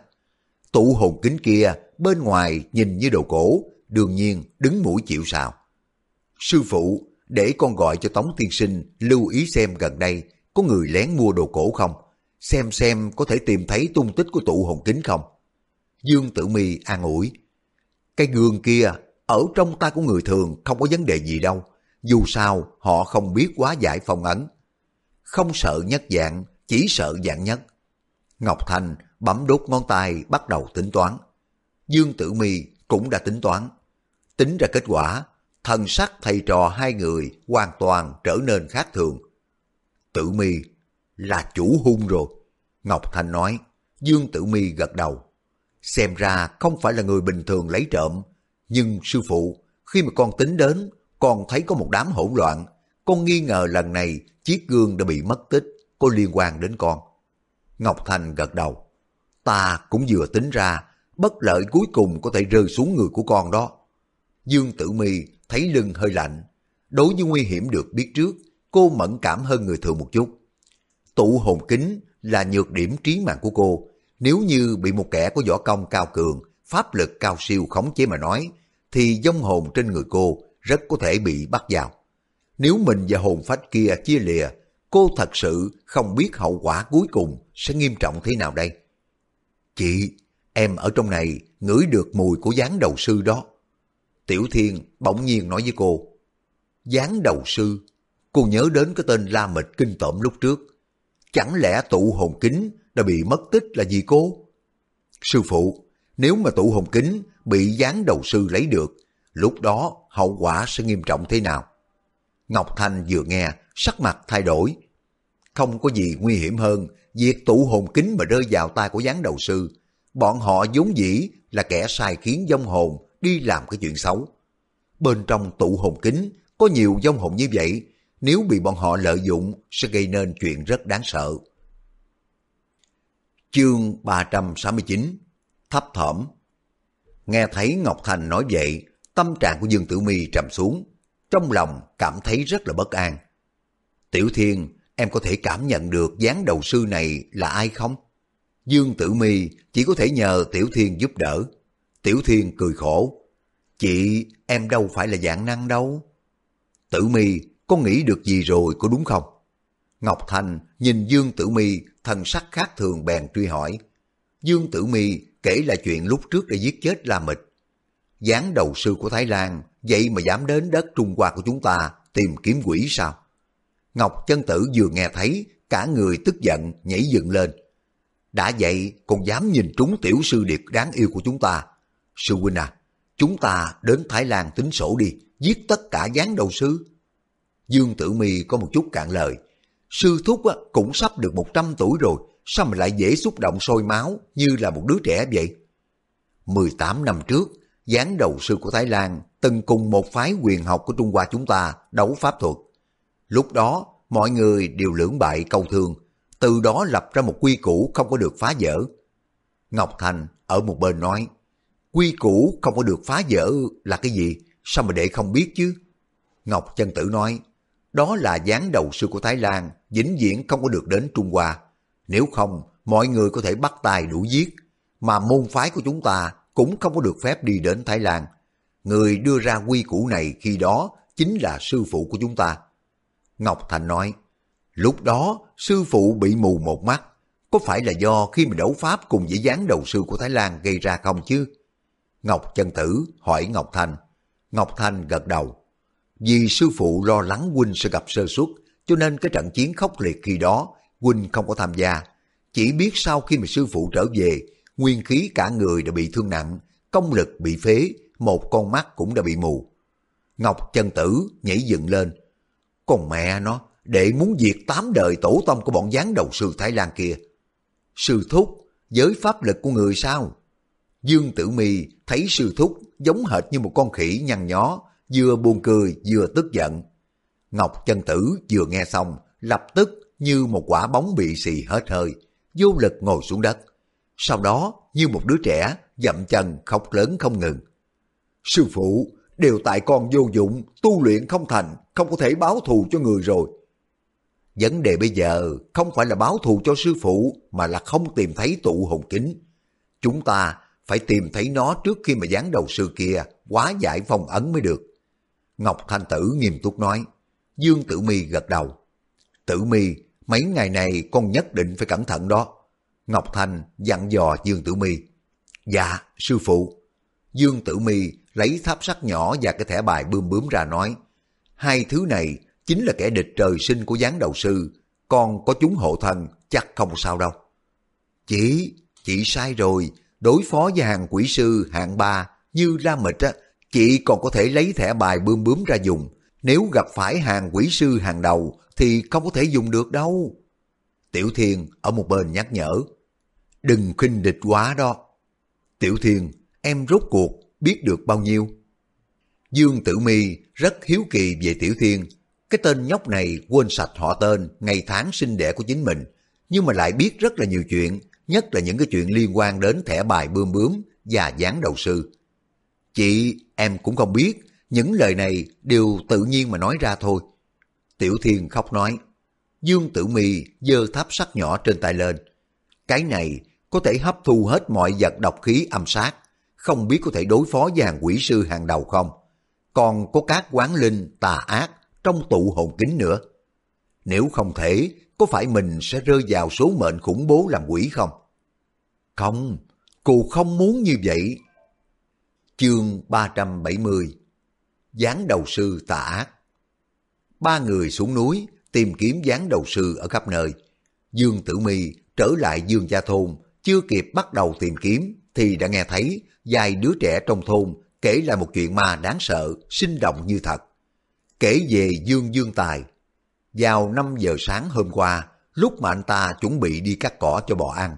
Tụ hồn kính kia bên ngoài nhìn như đồ cổ, đương nhiên đứng mũi chịu sào. Sư phụ, để con gọi cho Tống Tiên Sinh lưu ý xem gần đây có người lén mua đồ cổ không? Xem xem có thể tìm thấy tung tích của tụ hồn kính không? Dương Tử Mi an ủi. Cái gương kia ở trong tay của người thường không có vấn đề gì đâu. Dù sao họ không biết quá giải phong ấn. Không sợ nhất dạng, chỉ sợ dạng nhất. Ngọc Thành bấm đốt ngón tay bắt đầu tính toán. Dương Tử Mi cũng đã tính toán. Tính ra kết quả, thần sắc thầy trò hai người hoàn toàn trở nên khác thường. Tử Mi là chủ hung rồi. Ngọc Thành nói, Dương Tử Mi gật đầu. Xem ra không phải là người bình thường lấy trộm, nhưng sư phụ, khi mà con tính đến, con thấy có một đám hỗn loạn, con nghi ngờ lần này chiếc gương đã bị mất tích, có liên quan đến con. Ngọc Thành gật đầu. Ta cũng vừa tính ra, bất lợi cuối cùng có thể rơi xuống người của con đó. Dương Tử Mi thấy lưng hơi lạnh. Đối với nguy hiểm được biết trước, cô mẫn cảm hơn người thường một chút. Tụ hồn kính là nhược điểm trí mạng của cô. Nếu như bị một kẻ có võ công cao cường, pháp lực cao siêu khống chế mà nói, thì dông hồn trên người cô rất có thể bị bắt vào. Nếu mình và hồn phách kia chia lìa, cô thật sự không biết hậu quả cuối cùng sẽ nghiêm trọng thế nào đây. Chị, em ở trong này ngửi được mùi của gián đầu sư đó. Tiểu Thiên bỗng nhiên nói với cô. Gián đầu sư, cô nhớ đến cái tên La Mịch kinh tởm lúc trước. Chẳng lẽ tụ hồn kính đã bị mất tích là gì cô? Sư phụ, nếu mà tụ hồn kính bị gián đầu sư lấy được, lúc đó hậu quả sẽ nghiêm trọng thế nào? Ngọc Thanh vừa nghe, sắc mặt thay đổi. Không có gì nguy hiểm hơn việc tụ hồn kính mà rơi vào tay của gián đầu sư. Bọn họ vốn dĩ là kẻ sai khiến dông hồn đi làm cái chuyện xấu. Bên trong tụ hồn kính có nhiều dông hồn như vậy, nếu bị bọn họ lợi dụng sẽ gây nên chuyện rất đáng sợ. Chương 369 Thấp thỏm Nghe thấy Ngọc Thành nói vậy, tâm trạng của Dương Tử Mi trầm xuống, trong lòng cảm thấy rất là bất an. Tiểu Thiên, em có thể cảm nhận được dáng đầu sư này là ai không? Dương Tử Mi chỉ có thể nhờ Tiểu Thiên giúp đỡ. Tiểu Thiên cười khổ. Chị, em đâu phải là dạng năng đâu. Tử Mi, có nghĩ được gì rồi có đúng không? Ngọc Thành nhìn Dương Tử Mi thần sắc khác thường bèn truy hỏi. Dương Tử Mi kể lại chuyện lúc trước đã giết chết La Mịch. Gián đầu sư của Thái Lan, vậy mà dám đến đất Trung Hoa của chúng ta tìm kiếm quỷ sao? Ngọc chân tử vừa nghe thấy, cả người tức giận nhảy dựng lên. Đã vậy còn dám nhìn trúng tiểu sư điệp đáng yêu của chúng ta. Sư huynh à, chúng ta đến Thái Lan tính sổ đi, giết tất cả gián đầu sư. Dương Tử Mi có một chút cạn lời. Sư thúc cũng sắp được 100 tuổi rồi, sao mà lại dễ xúc động sôi máu như là một đứa trẻ vậy? 18 năm trước, gián đầu sư của Thái Lan từng cùng một phái quyền học của Trung Hoa chúng ta đấu pháp thuật. Lúc đó, mọi người đều lưỡng bại câu thương, từ đó lập ra một quy củ không có được phá vỡ. Ngọc Thành ở một bên nói, quy củ không có được phá vỡ là cái gì, sao mà để không biết chứ? Ngọc Chân Tử nói, đó là gián đầu sư của Thái Lan, vĩnh viễn không có được đến Trung Hoa. Nếu không, mọi người có thể bắt tay đủ giết, mà môn phái của chúng ta cũng không có được phép đi đến Thái Lan. Người đưa ra quy củ này khi đó chính là sư phụ của chúng ta. Ngọc Thành nói, lúc đó sư phụ bị mù một mắt, có phải là do khi mà đấu pháp cùng với gián đầu sư của Thái Lan gây ra không chứ? Ngọc Chân Tử hỏi Ngọc Thành. Ngọc Thành gật đầu. Vì sư phụ lo lắng huynh sẽ gặp sơ suất, cho nên cái trận chiến khốc liệt khi đó, huynh không có tham gia. Chỉ biết sau khi mà sư phụ trở về, nguyên khí cả người đã bị thương nặng, công lực bị phế, một con mắt cũng đã bị mù. Ngọc chân tử nhảy dựng lên. Còn mẹ nó, để muốn diệt tám đời tổ tông của bọn gián đầu sư Thái Lan kia. Sư thúc, giới pháp lực của người sao? Dương Tử Mi thấy sư thúc giống hệt như một con khỉ nhăn nhó, vừa buồn cười vừa tức giận. Ngọc chân tử vừa nghe xong, lập tức như một quả bóng bị xì hết hơi, vô lực ngồi xuống đất. Sau đó, như một đứa trẻ, dậm chân khóc lớn không ngừng. Sư phụ, đều tại con vô dụng, tu luyện không thành, không có thể báo thù cho người rồi. Vấn đề bây giờ không phải là báo thù cho sư phụ, mà là không tìm thấy tụ hồn kính. Chúng ta phải tìm thấy nó trước khi mà dán đầu sư kia quá giải phong ấn mới được. Ngọc Thanh Tử nghiêm túc nói. Dương Tử Mi gật đầu. Tử Mi, mấy ngày này con nhất định phải cẩn thận đó. Ngọc Thanh dặn dò Dương Tử Mi. Dạ, sư phụ. Dương Tử Mi lấy tháp sắt nhỏ và cái thẻ bài bươm bướm ra nói. Hai thứ này chính là kẻ địch trời sinh của gián đầu sư. Con có chúng hộ thân, chắc không sao đâu. Chị, chị sai rồi. Đối phó với hàng quỷ sư hạng ba như La Mịch á, chị còn có thể lấy thẻ bài bươm bướm ra dùng. Nếu gặp phải hàng quỷ sư hàng đầu thì không có thể dùng được đâu. Tiểu Thiên ở một bên nhắc nhở. Đừng khinh địch quá đó. Tiểu Thiên, em rốt cuộc biết được bao nhiêu? Dương Tử Mi rất hiếu kỳ về Tiểu Thiên. Cái tên nhóc này quên sạch họ tên, ngày tháng sinh đẻ của chính mình, nhưng mà lại biết rất là nhiều chuyện, nhất là những cái chuyện liên quan đến thẻ bài bươm bướm và dán đầu sư. Chị, em cũng không biết, những lời này đều tự nhiên mà nói ra thôi. Tiểu Thiên khóc nói. Dương Tử Mi giơ tháp sắt nhỏ trên tay lên. Cái này có thể hấp thu hết mọi vật độc khí âm sát, không biết có thể đối phó với hàng quỷ sư hàng đầu không. Còn có các quán linh tà ác trong tụ hồn kính nữa. Nếu không thể, có phải mình sẽ rơi vào số mệnh khủng bố làm quỷ không? Không, cô không muốn như vậy. Chương 370 Gián đầu sư tà ác Ba người xuống núi tìm kiếm gián đầu sư ở khắp nơi. Dương Tử Mi trở lại Dương Gia Thôn, chưa kịp bắt đầu tìm kiếm thì đã nghe thấy vài đứa trẻ trong thôn kể lại một chuyện ma đáng sợ, sinh động như thật. Kể về Dương Dương Tài. Vào 5 giờ sáng hôm qua, lúc mà anh ta chuẩn bị đi cắt cỏ cho bò ăn,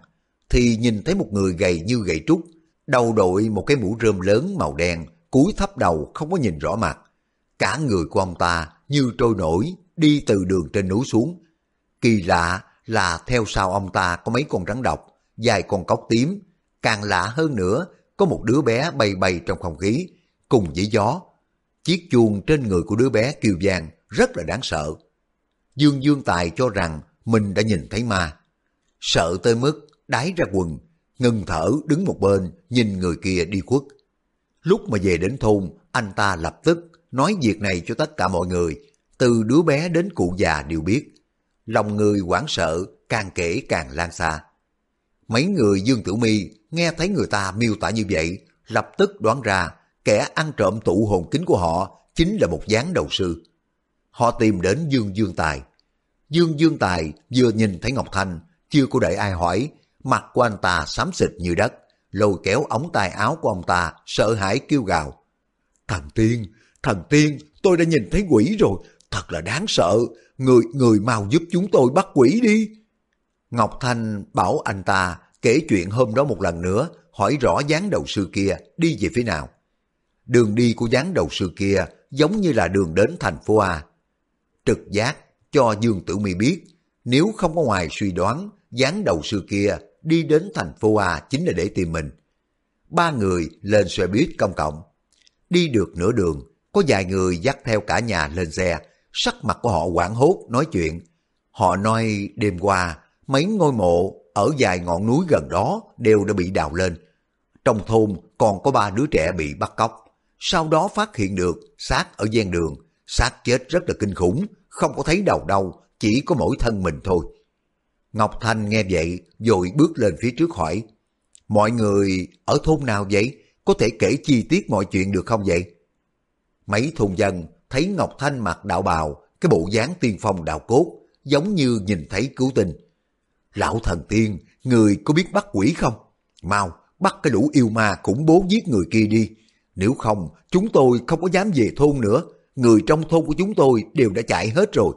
thì nhìn thấy một người gầy như gậy trúc, đầu đội một cái mũ rơm lớn màu đen, cúi thấp đầu không có nhìn rõ mặt. Cả người của ông ta như trôi nổi, đi từ đường trên núi xuống. Kỳ lạ là theo sau ông ta có mấy con rắn độc, vài con cóc tím. Càng lạ hơn nữa, có một đứa bé bay bay trong không khí, cùng với gió. Chiếc chuông trên người của đứa bé kêu vang rất là đáng sợ. Dương Dương Tài cho rằng mình đã nhìn thấy ma. Sợ tới mức đái ra quần, ngừng thở đứng một bên nhìn người kia đi khuất. Lúc mà về đến thôn, anh ta lập tức nói việc này cho tất cả mọi người, từ đứa bé đến cụ già đều biết. Lòng người hoảng sợ, càng kể càng lan xa. Mấy người Dương Tử Mi nghe thấy người ta miêu tả như vậy, lập tức đoán ra kẻ ăn trộm tụ hồn kính của họ chính là một gián đầu sư. Họ tìm đến Dương Dương Tài. Dương Dương Tài vừa nhìn thấy Ngọc Thanh, chưa có đợi ai hỏi, mặt của anh ta xám xịt như đất, lôi kéo ống tay áo của ông ta, sợ hãi kêu gào. Thần tiên, thần tiên, tôi đã nhìn thấy quỷ rồi, thật là đáng sợ, người người mau giúp chúng tôi bắt quỷ đi. Ngọc Thanh bảo anh ta kể chuyện hôm đó một lần nữa, hỏi rõ dáng đầu sư kia đi về phía nào. Đường đi của dáng đầu sư kia giống như là đường đến thành phố A. Trực giác cho Dương Tử Mi biết, nếu không có ngoài suy đoán, dáng đầu sư kia đi đến thành phố A chính là để tìm mình. Ba người lên xe buýt công cộng. Đi được nửa đường, có vài người dắt theo cả nhà lên xe, sắc mặt của họ quảng hốt nói chuyện. Họ nói đêm qua, mấy ngôi mộ ở vài ngọn núi gần đó đều đã bị đào lên. Trong thôn còn có ba đứa trẻ bị bắt cóc. Sau đó phát hiện được xác ở gian đường, xác chết rất là kinh khủng, không có thấy đầu đâu, chỉ có mỗi thân mình thôi. Ngọc Thanh nghe vậy, rồi bước lên phía trước hỏi, Mọi người ở thôn nào vậy? Có thể kể chi tiết mọi chuyện được không vậy? Mấy thôn dân thấy Ngọc Thanh mặc đạo bào, cái bộ dáng tiên phong đạo cốt, giống như nhìn thấy cứu tinh. Lão thần tiên, người có biết bắt quỷ không? Mau, bắt cái lũ yêu ma khủng bố giết người kia đi. Nếu không, chúng tôi không có dám về thôn nữa. Người trong thôn của chúng tôi đều đã chạy hết rồi.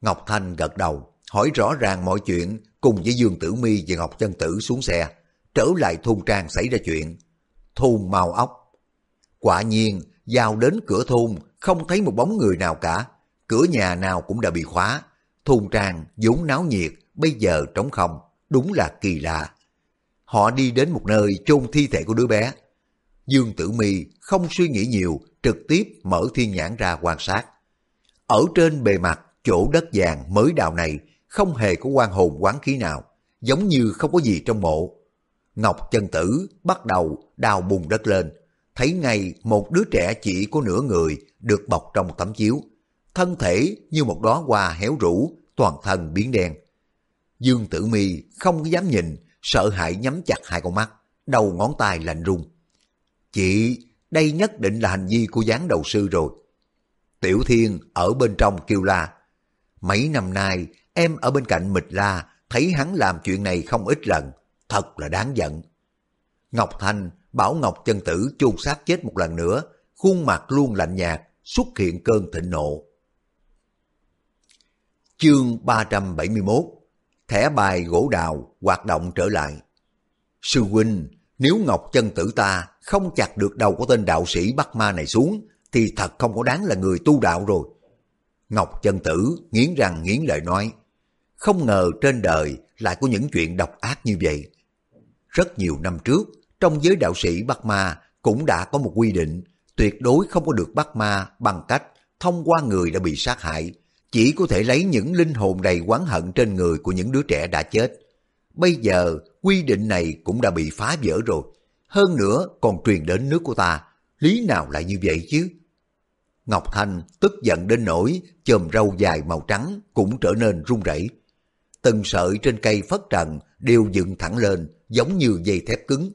Ngọc Thanh gật đầu, hỏi rõ ràng mọi chuyện cùng với Dương Tử Mi và Ngọc Chân Tử xuống xe, trở lại thôn trang xảy ra chuyện. Thôn màu ốc. Quả nhiên, vào đến cửa thôn không thấy một bóng người nào cả, cửa nhà nào cũng đã bị khóa. Thôn trang vốn náo nhiệt, bây giờ trống không, đúng là kỳ lạ. Họ đi đến một nơi chôn thi thể của đứa bé. Dương Tử Mi không suy nghĩ nhiều, trực tiếp mở thiên nhãn ra quan sát. Ở trên bề mặt chỗ đất vàng mới đào này không hề có quan hồn quán khí nào, giống như không có gì trong mộ. Ngọc chân tử bắt đầu đào bùn đất lên, thấy ngay một đứa trẻ chỉ có nửa người được bọc trong tấm chiếu, thân thể như một đóa hoa héo rũ, toàn thân biến đen. Dương Tử Mi không dám nhìn, sợ hãi nhắm chặt hai con mắt, đầu ngón tay lạnh run. Chị, đây nhất định là hành vi của gián đầu sư rồi. Tiểu Thiên ở bên trong kêu la. Mấy năm nay, em ở bên cạnh Mịch La, thấy hắn làm chuyện này không ít lần, thật là đáng giận. Ngọc Thanh bảo Ngọc chân tử chôn xác chết một lần nữa, khuôn mặt luôn lạnh nhạt, xuất hiện cơn thịnh nộ. Chương 371 Thẻ bài gỗ đào hoạt động trở lại. Sư huynh, nếu Ngọc chân tử ta không chặt được đầu của tên đạo sĩ Bắc Ma này xuống, thì thật không có đáng là người tu đạo rồi. Ngọc chân tử nghiến răng nghiến lợi nói, không ngờ trên đời lại có những chuyện độc ác như vậy. Rất nhiều năm trước, trong giới đạo sĩ Bắc Ma cũng đã có một quy định tuyệt đối không có được bắt ma bằng cách thông qua người đã bị sát hại, chỉ có thể lấy những linh hồn đầy oán hận trên người của những đứa trẻ đã chết. Bây giờ, quy định này cũng đã bị phá vỡ rồi. Hơn nữa còn truyền đến nước của ta, lý nào lại như vậy chứ? Ngọc Thanh tức giận đến nỗi chòm râu dài màu trắng cũng trở nên run rẩy. Từng sợi trên cây phất trần đều dựng thẳng lên giống như dây thép cứng.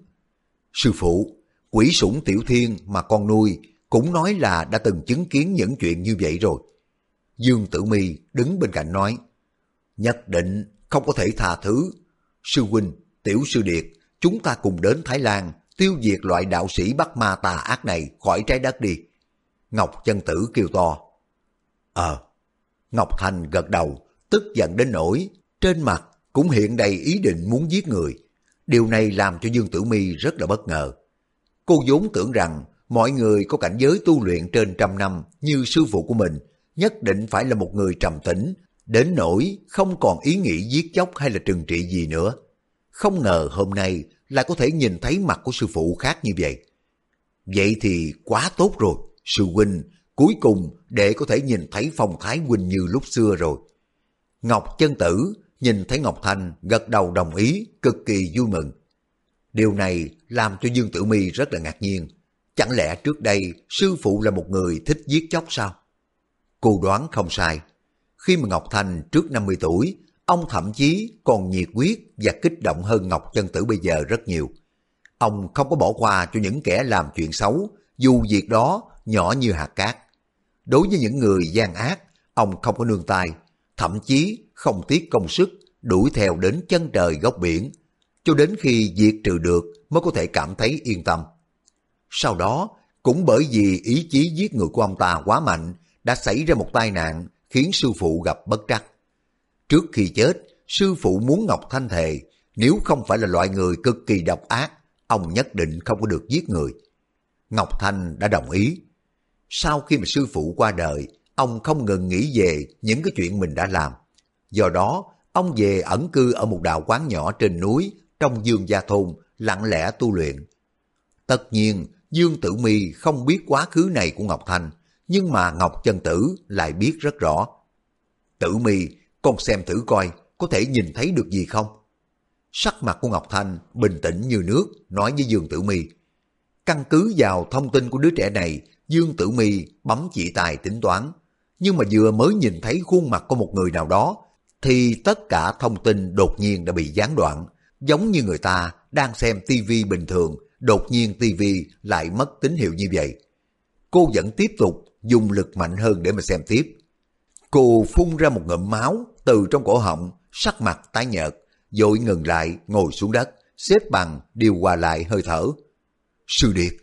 Sư phụ, quỷ sủng tiểu thiên mà con nuôi cũng nói là đã từng chứng kiến những chuyện như vậy rồi. Dương Tử Mi đứng bên cạnh nói, nhất định không có thể tha thứ. Sư huynh, tiểu sư điệt, chúng ta cùng đến Thái Lan tiêu diệt loại đạo sĩ bắt ma tà ác này khỏi trái đất đi. Ngọc chân tử kêu to. Ờ. Ngọc Thành gật đầu, tức giận đến nỗi, trên mặt cũng hiện đầy ý định muốn giết người. Điều này làm cho Dương Tử Mi rất là bất ngờ. Cô vốn tưởng rằng mọi người có cảnh giới tu luyện trên trăm năm như sư phụ của mình nhất định phải là một người trầm tĩnh, đến nỗi không còn ý nghĩ giết chóc hay là trừng trị gì nữa. Không ngờ hôm nay lại có thể nhìn thấy mặt của sư phụ khác như vậy. Vậy thì quá tốt rồi, sư huynh, cuối cùng để có thể nhìn thấy phong thái huynh như lúc xưa rồi. Ngọc chân tử nhìn thấy Ngọc Thanh gật đầu đồng ý, cực kỳ vui mừng. Điều này làm cho Dương Tử Mi rất là ngạc nhiên. Chẳng lẽ trước đây sư phụ là một người thích giết chóc sao? Cô đoán không sai. Khi mà Ngọc Thanh trước 50 tuổi, ông thậm chí còn nhiệt huyết và kích động hơn Ngọc Chân Tử bây giờ rất nhiều. Ông không có bỏ qua cho những kẻ làm chuyện xấu, dù việc đó nhỏ như hạt cát. Đối với những người gian ác, ông không có nương tay, thậm chí không tiếc công sức đuổi theo đến chân trời góc biển, cho đến khi diệt trừ được mới có thể cảm thấy yên tâm. Sau đó, cũng bởi vì ý chí giết người của ông ta quá mạnh, đã xảy ra một tai nạn khiến sư phụ gặp bất trắc. Trước khi chết, sư phụ muốn Ngọc Thanh thề, nếu không phải là loại người cực kỳ độc ác, ông nhất định không có được giết người. Ngọc Thanh đã đồng ý. Sau khi mà sư phụ qua đời, ông không ngừng nghĩ về những cái chuyện mình đã làm. Do đó, ông về ẩn cư ở một đạo quán nhỏ trên núi trong Dương Gia Thôn, lặng lẽ tu luyện. Tất nhiên, Dương Tử Mi không biết quá khứ này của Ngọc Thanh, nhưng mà Ngọc Chân Tử lại biết rất rõ. Tử Mi, con xem thử coi, có thể nhìn thấy được gì không? Sắc mặt của Ngọc Thanh bình tĩnh như nước, nói với Dương Tử Mi. Căn cứ vào thông tin của đứa trẻ này, Dương Tử Mi bấm chỉ tài tính toán. Nhưng mà vừa mới nhìn thấy khuôn mặt của một người nào đó, thì tất cả thông tin đột nhiên đã bị gián đoạn, giống như người ta đang xem tivi bình thường, đột nhiên tivi lại mất tín hiệu như vậy. Cô vẫn tiếp tục dùng lực mạnh hơn để mà xem tiếp. Cô phun ra một ngụm máu từ trong cổ họng, sắc mặt tái nhợt, dội ngừng lại, ngồi xuống đất, xếp bằng, điều hòa lại hơi thở. Sư Điệt,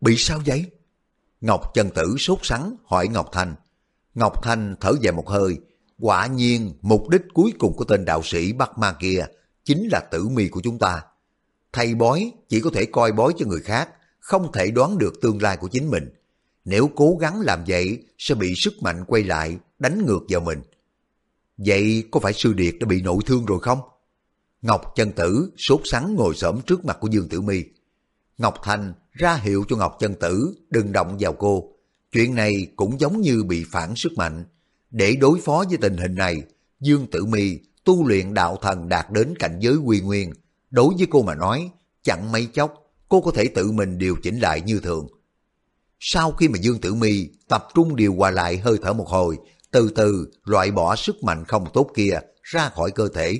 bị sao vậy? Ngọc chân tử sốt sắng hỏi Ngọc Thanh. Ngọc Thanh thở dài một hơi, quả nhiên mục đích cuối cùng của tên đạo sĩ Bắc Ma kia chính là tử mi của chúng ta. Thầy bói chỉ có thể coi bói cho người khác, không thể đoán được tương lai của chính mình. Nếu cố gắng làm vậy, sẽ bị sức mạnh quay lại, đánh ngược vào mình. Vậy có phải sư điệt đã bị nội thương rồi không? Ngọc chân tử sốt sắng ngồi xổm trước mặt của Dương Tử Mi. Ngọc Thành ra hiệu cho Ngọc chân tử đừng động vào cô. Chuyện này cũng giống như bị phản sức mạnh. Để đối phó với tình hình này, Dương Tử Mi tu luyện đạo thần đạt đến cảnh giới quy nguyên. Đối với cô mà nói, chẳng mấy chốc cô có thể tự mình điều chỉnh lại như thường. Sau khi mà Dương Tử Mi tập trung điều hòa lại hơi thở một hồi, từ từ loại bỏ sức mạnh không tốt kia ra khỏi cơ thể.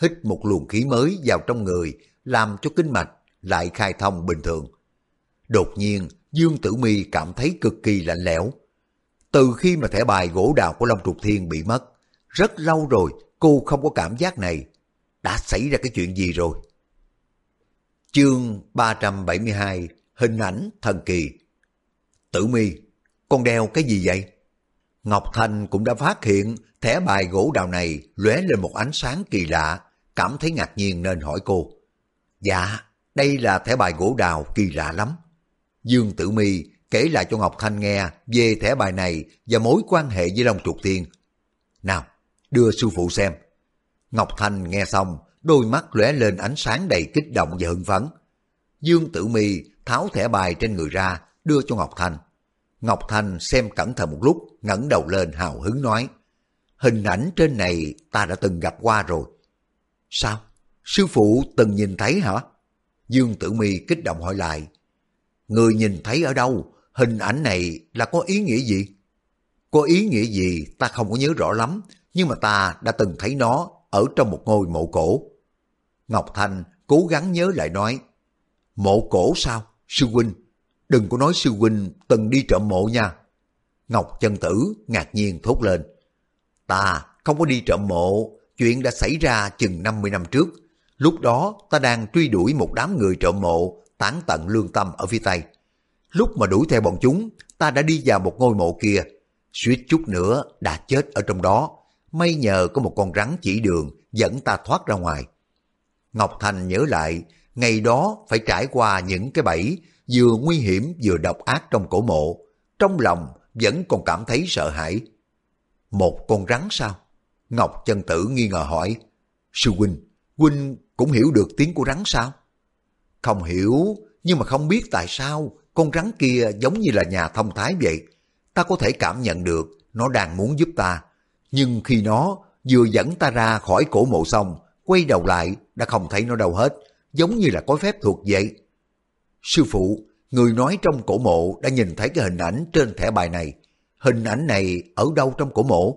Hít một luồng khí mới vào trong người, làm cho kinh mạch lại khai thông bình thường. Đột nhiên, Dương Tử Mi cảm thấy cực kỳ lạnh lẽo. Từ khi mà thẻ bài gỗ đào của Long Trục Thiên bị mất, rất lâu rồi cô không có cảm giác này. Đã xảy ra cái chuyện gì rồi? Chương 372 Hình ảnh thần kỳ Tử mi, con đeo cái gì vậy? Ngọc Thành cũng đã phát hiện thẻ bài gỗ đào này lóe lên một ánh sáng kỳ lạ, cảm thấy ngạc nhiên nên hỏi cô. Dạ, đây là thẻ bài gỗ đào kỳ lạ lắm. Dương Tử Mi kể lại cho Ngọc Thanh nghe về thẻ bài này và mối quan hệ với Long Trục Thiên. Nào, đưa sư phụ xem. Ngọc Thanh nghe xong, đôi mắt lóe lên ánh sáng đầy kích động và hưng phấn. Dương Tử Mi tháo thẻ bài trên người ra, đưa cho Ngọc Thanh. Ngọc Thanh xem cẩn thận một lúc, ngẩng đầu lên hào hứng nói, hình ảnh trên này ta đã từng gặp qua rồi. Sao? Sư phụ từng nhìn thấy hả? Dương Tử Mi kích động hỏi lại. Người nhìn thấy ở đâu? hình ảnh này là có ý nghĩa gì? Có ý nghĩa gì ta không có nhớ rõ lắm, nhưng mà ta đã từng thấy nó ở trong một ngôi mộ cổ. Ngọc Thanh cố gắng nhớ lại nói, mộ cổ sao, sư huynh? Đừng có nói sư huynh từng đi trộm mộ nha. Ngọc chân tử ngạc nhiên thốt lên. Ta không có đi trộm mộ, chuyện đã xảy ra chừng 50 năm trước. Lúc đó ta đang truy đuổi một đám người trộm mộ tán tận lương tâm ở phía Tây. Lúc mà đuổi theo bọn chúng, ta đã đi vào một ngôi mộ kia. Suýt chút nữa đã chết ở trong đó. May nhờ có một con rắn chỉ đường dẫn ta thoát ra ngoài. Ngọc Thành nhớ lại, ngày đó phải trải qua những cái bẫy vừa nguy hiểm vừa độc ác trong cổ mộ. Trong lòng vẫn còn cảm thấy sợ hãi. Một con rắn sao? Ngọc chân tử nghi ngờ hỏi. Sư huynh, huynh cũng hiểu được tiếng của rắn sao? Không hiểu, nhưng mà không biết tại sao con rắn kia giống như là nhà thông thái vậy. Ta có thể cảm nhận được nó đang muốn giúp ta. Nhưng khi nó vừa dẫn ta ra khỏi cổ mộ xong, quay đầu lại đã không thấy nó đâu hết, giống như là có phép thuật vậy. Sư phụ, người nói trong cổ mộ đã nhìn thấy cái hình ảnh trên thẻ bài này. Hình ảnh này ở đâu trong cổ mộ?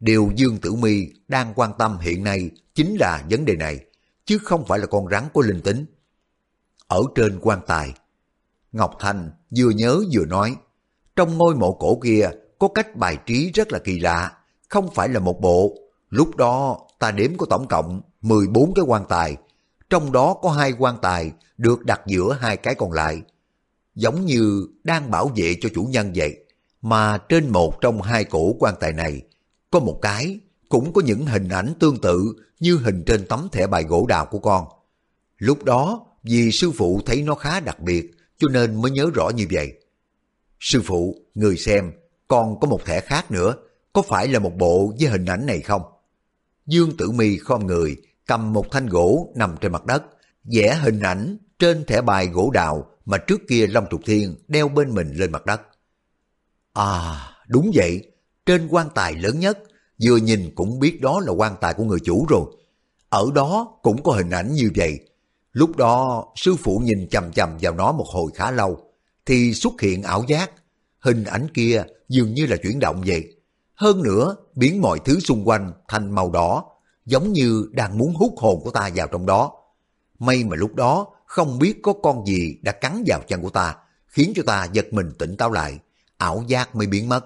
Điều Dương Tử Mi đang quan tâm hiện nay chính là vấn đề này, chứ không phải là con rắn của linh tính. Ở trên quan tài, Ngọc Thành vừa nhớ vừa nói, trong ngôi mộ cổ kia có cách bài trí rất là kỳ lạ, không phải là một bộ. Lúc đó ta đếm có tổng cộng 14 cái quan tài, trong đó có hai quan tài được đặt giữa hai cái còn lại, giống như đang bảo vệ cho chủ nhân vậy. Mà trên một trong hai cổ quan tài này, có một cái cũng có những hình ảnh tương tự như hình trên tấm thẻ bài gỗ đào của con. Lúc đó, vì sư phụ thấy nó khá đặc biệt, cho nên mới nhớ rõ như vậy. Sư phụ, người xem, con có một thẻ khác nữa, có phải là một bộ với hình ảnh này không? Dương Tử Mi khom người, cầm một thanh gỗ nằm trên mặt đất, vẽ hình ảnh trên thẻ bài gỗ đào mà trước kia Long Trục Thiên đeo bên mình lên mặt đất. À, đúng vậy, trên quan tài lớn nhất, vừa nhìn cũng biết đó là quan tài của người chủ rồi. Ở đó cũng có hình ảnh như vậy. Lúc đó, sư phụ nhìn chầm chầm vào nó một hồi khá lâu, thì xuất hiện ảo giác. Hình ảnh kia dường như là chuyển động vậy. Hơn nữa, biến mọi thứ xung quanh thành màu đỏ, giống như đang muốn hút hồn của ta vào trong đó. May mà lúc đó không biết có con gì đã cắn vào chân của ta, khiến cho ta giật mình tỉnh táo lại, ảo giác mới biến mất.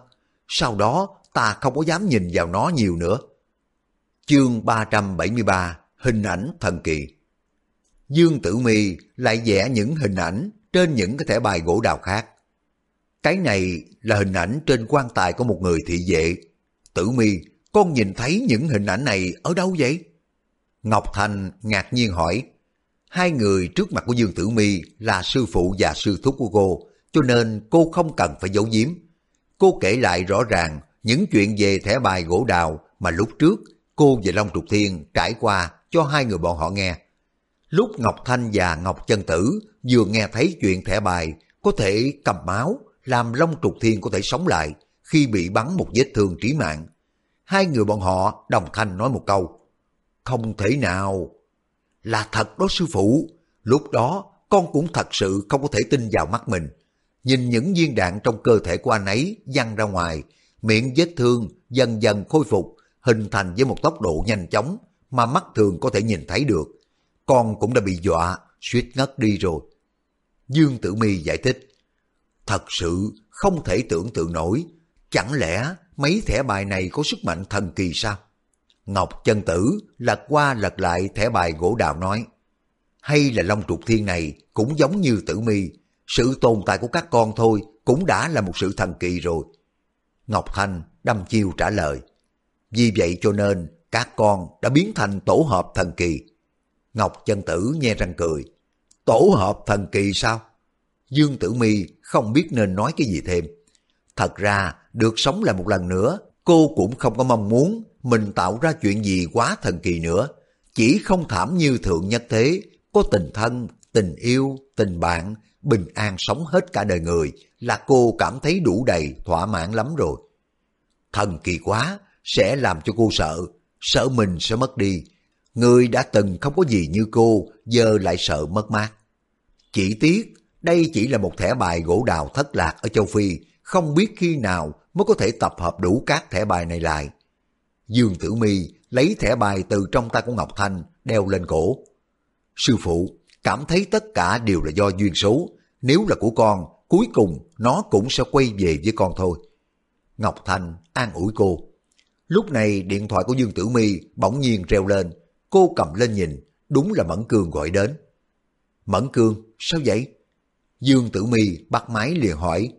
Sau đó ta không có dám nhìn vào nó nhiều nữa. Chương 373 Hình ảnh thần kỳ Dương Tử Mi lại vẽ những hình ảnh trên những cái thẻ bài gỗ đào khác. Cái này là hình ảnh trên quan tài của một người thị vệ. Tử Mi, con nhìn thấy những hình ảnh này ở đâu vậy? Ngọc Thành ngạc nhiên hỏi. Hai người trước mặt của Dương Tử Mi là sư phụ và sư thúc của cô, cho nên cô không cần phải giấu giếm. Cô kể lại rõ ràng những chuyện về thẻ bài gỗ đào mà lúc trước cô và Long Trục Thiên trải qua cho hai người bọn họ nghe. Lúc Ngọc Thanh và Ngọc Chân Tử vừa nghe thấy chuyện thẻ bài có thể cầm máu làm Long Trục Thiên có thể sống lại khi bị bắn một vết thương trí mạng. Hai người bọn họ đồng thanh nói một câu Không thể nào Là thật đó sư phụ Lúc đó con cũng thật sự không có thể tin vào mắt mình Nhìn những viên đạn trong cơ thể của anh ấy văng ra ngoài miệng vết thương dần dần khôi phục, hình thành với một tốc độ nhanh chóng mà mắt thường có thể nhìn thấy được. Con cũng đã bị dọa, suýt ngất đi rồi. Dương Tử Mi giải thích, thật sự không thể tưởng tượng nổi, chẳng lẽ mấy thẻ bài này có sức mạnh thần kỳ sao? Ngọc chân tử lật qua lật lại thẻ bài gỗ đào nói, hay là Long Trục Thiên này cũng giống như Tử Mi, sự tồn tại của các con thôi cũng đã là một sự thần kỳ rồi. Ngọc Thanh đâm chiêu trả lời. Vì vậy cho nên các con đã biến thành tổ hợp thần kỳ. Ngọc chân tử nghe răng cười. Tổ hợp thần kỳ sao? Dương Tử Mi không biết nên nói cái gì thêm. Thật ra, được sống lại một lần nữa, cô cũng không có mong muốn mình tạo ra chuyện gì quá thần kỳ nữa. Chỉ không thảm như thượng nhất thế, có tình thân, tình yêu, tình bạn, bình an sống hết cả đời người là cô cảm thấy đủ đầy, thỏa mãn lắm rồi. Thần kỳ quá, sẽ làm cho cô sợ, sợ mình sẽ mất đi. Người đã từng không có gì như cô, giờ lại sợ mất mát. Chỉ tiếc đây chỉ là một thẻ bài gỗ đào thất lạc ở châu Phi, không biết khi nào mới có thể tập hợp đủ các thẻ bài này lại. Dương Tử Mi lấy thẻ bài từ trong tay của Ngọc Thanh đeo lên cổ. Sư phụ, cảm thấy tất cả đều là do duyên số, nếu là của con, cuối cùng nó cũng sẽ quay về với con thôi. Ngọc Thanh an ủi cô. Lúc này điện thoại của Dương Tử Mi bỗng nhiên reo lên, cô cầm lên nhìn, đúng là Mẫn Cương gọi đến. Mẫn Cương, sao vậy? Dương Tử Mi bắt máy liền hỏi.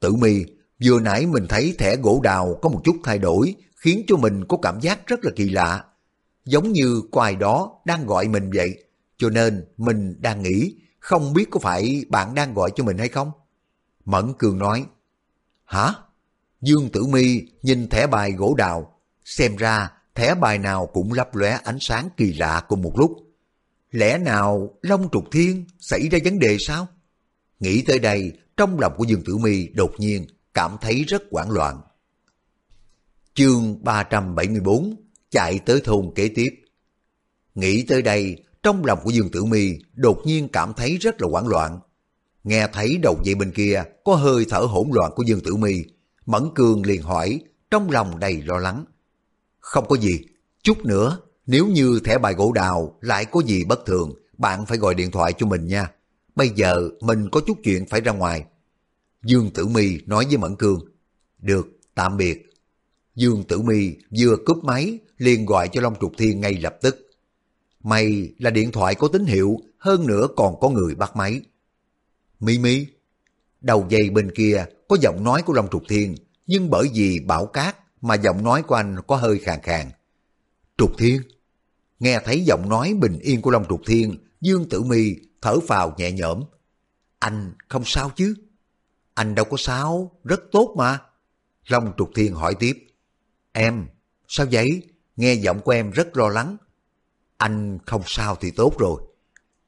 Tử Mi, vừa nãy mình thấy thẻ gỗ đào có một chút thay đổi, khiến cho mình có cảm giác rất là kỳ lạ. Giống như có ai đó đang gọi mình vậy, cho nên mình đang nghĩ không biết có phải bạn đang gọi cho mình hay không? Mẫn Cường nói, Hả? Dương Tử Mi nhìn thẻ bài gỗ đào, xem ra thẻ bài nào cũng lấp lóe ánh sáng kỳ lạ cùng một lúc. Lẽ nào Long Trục Thiên xảy ra vấn đề sao? Nghĩ tới đây, trong lòng của Dương Tử Mi đột nhiên cảm thấy rất hoảng loạn. Chương 374 Chạy tới thôn kế tiếp Nghĩ tới đây, trong lòng của Dương Tử Mi đột nhiên cảm thấy rất là hoảng loạn. Nghe thấy đầu dây bên kia có hơi thở hỗn loạn của Dương Tử Mi, Mẫn Cường liền hỏi, trong lòng đầy lo lắng. Không có gì, chút nữa, nếu như thẻ bài gỗ đào lại có gì bất thường, bạn phải gọi điện thoại cho mình nha. Bây giờ mình có chút chuyện phải ra ngoài. Dương Tử Mi nói với Mẫn Cương. Được, tạm biệt. Dương Tử Mi vừa cúp máy liền gọi cho Long Trục Thiên ngay lập tức. May là điện thoại có tín hiệu, hơn nữa còn có người bắt máy. Mi Mi. Đầu dây bên kia có giọng nói của Long Trục Thiên, nhưng bởi vì bão cát mà giọng nói của anh có hơi khàn khàn. Trục Thiên. Nghe thấy giọng nói bình yên của Long Trục Thiên, Dương Tử Mi thở phào nhẹ nhõm. Anh không sao chứ? Anh đâu có sao, rất tốt mà. Long Trục Thiên hỏi tiếp. Em, sao vậy? Nghe giọng của em rất lo lắng. Anh không sao thì tốt rồi.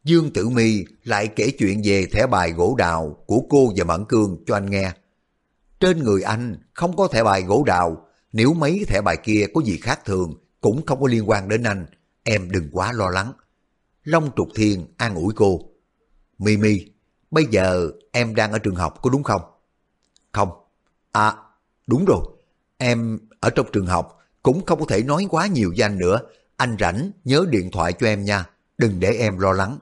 Dương Tử Mi lại kể chuyện về thẻ bài gỗ đào của cô và Mẫn Cương cho anh nghe. Trên người anh không có thẻ bài gỗ đào, nếu mấy thẻ bài kia có gì khác thường cũng không có liên quan đến anh, em đừng quá lo lắng. Long Trục Thiên an ủi cô. Mimi, bây giờ em đang ở trường học có đúng không? Không. À, đúng rồi. Em ở trong trường học cũng không có thể nói quá nhiều với anh nữa. Anh rảnh nhớ điện thoại cho em nha. Đừng để em lo lắng.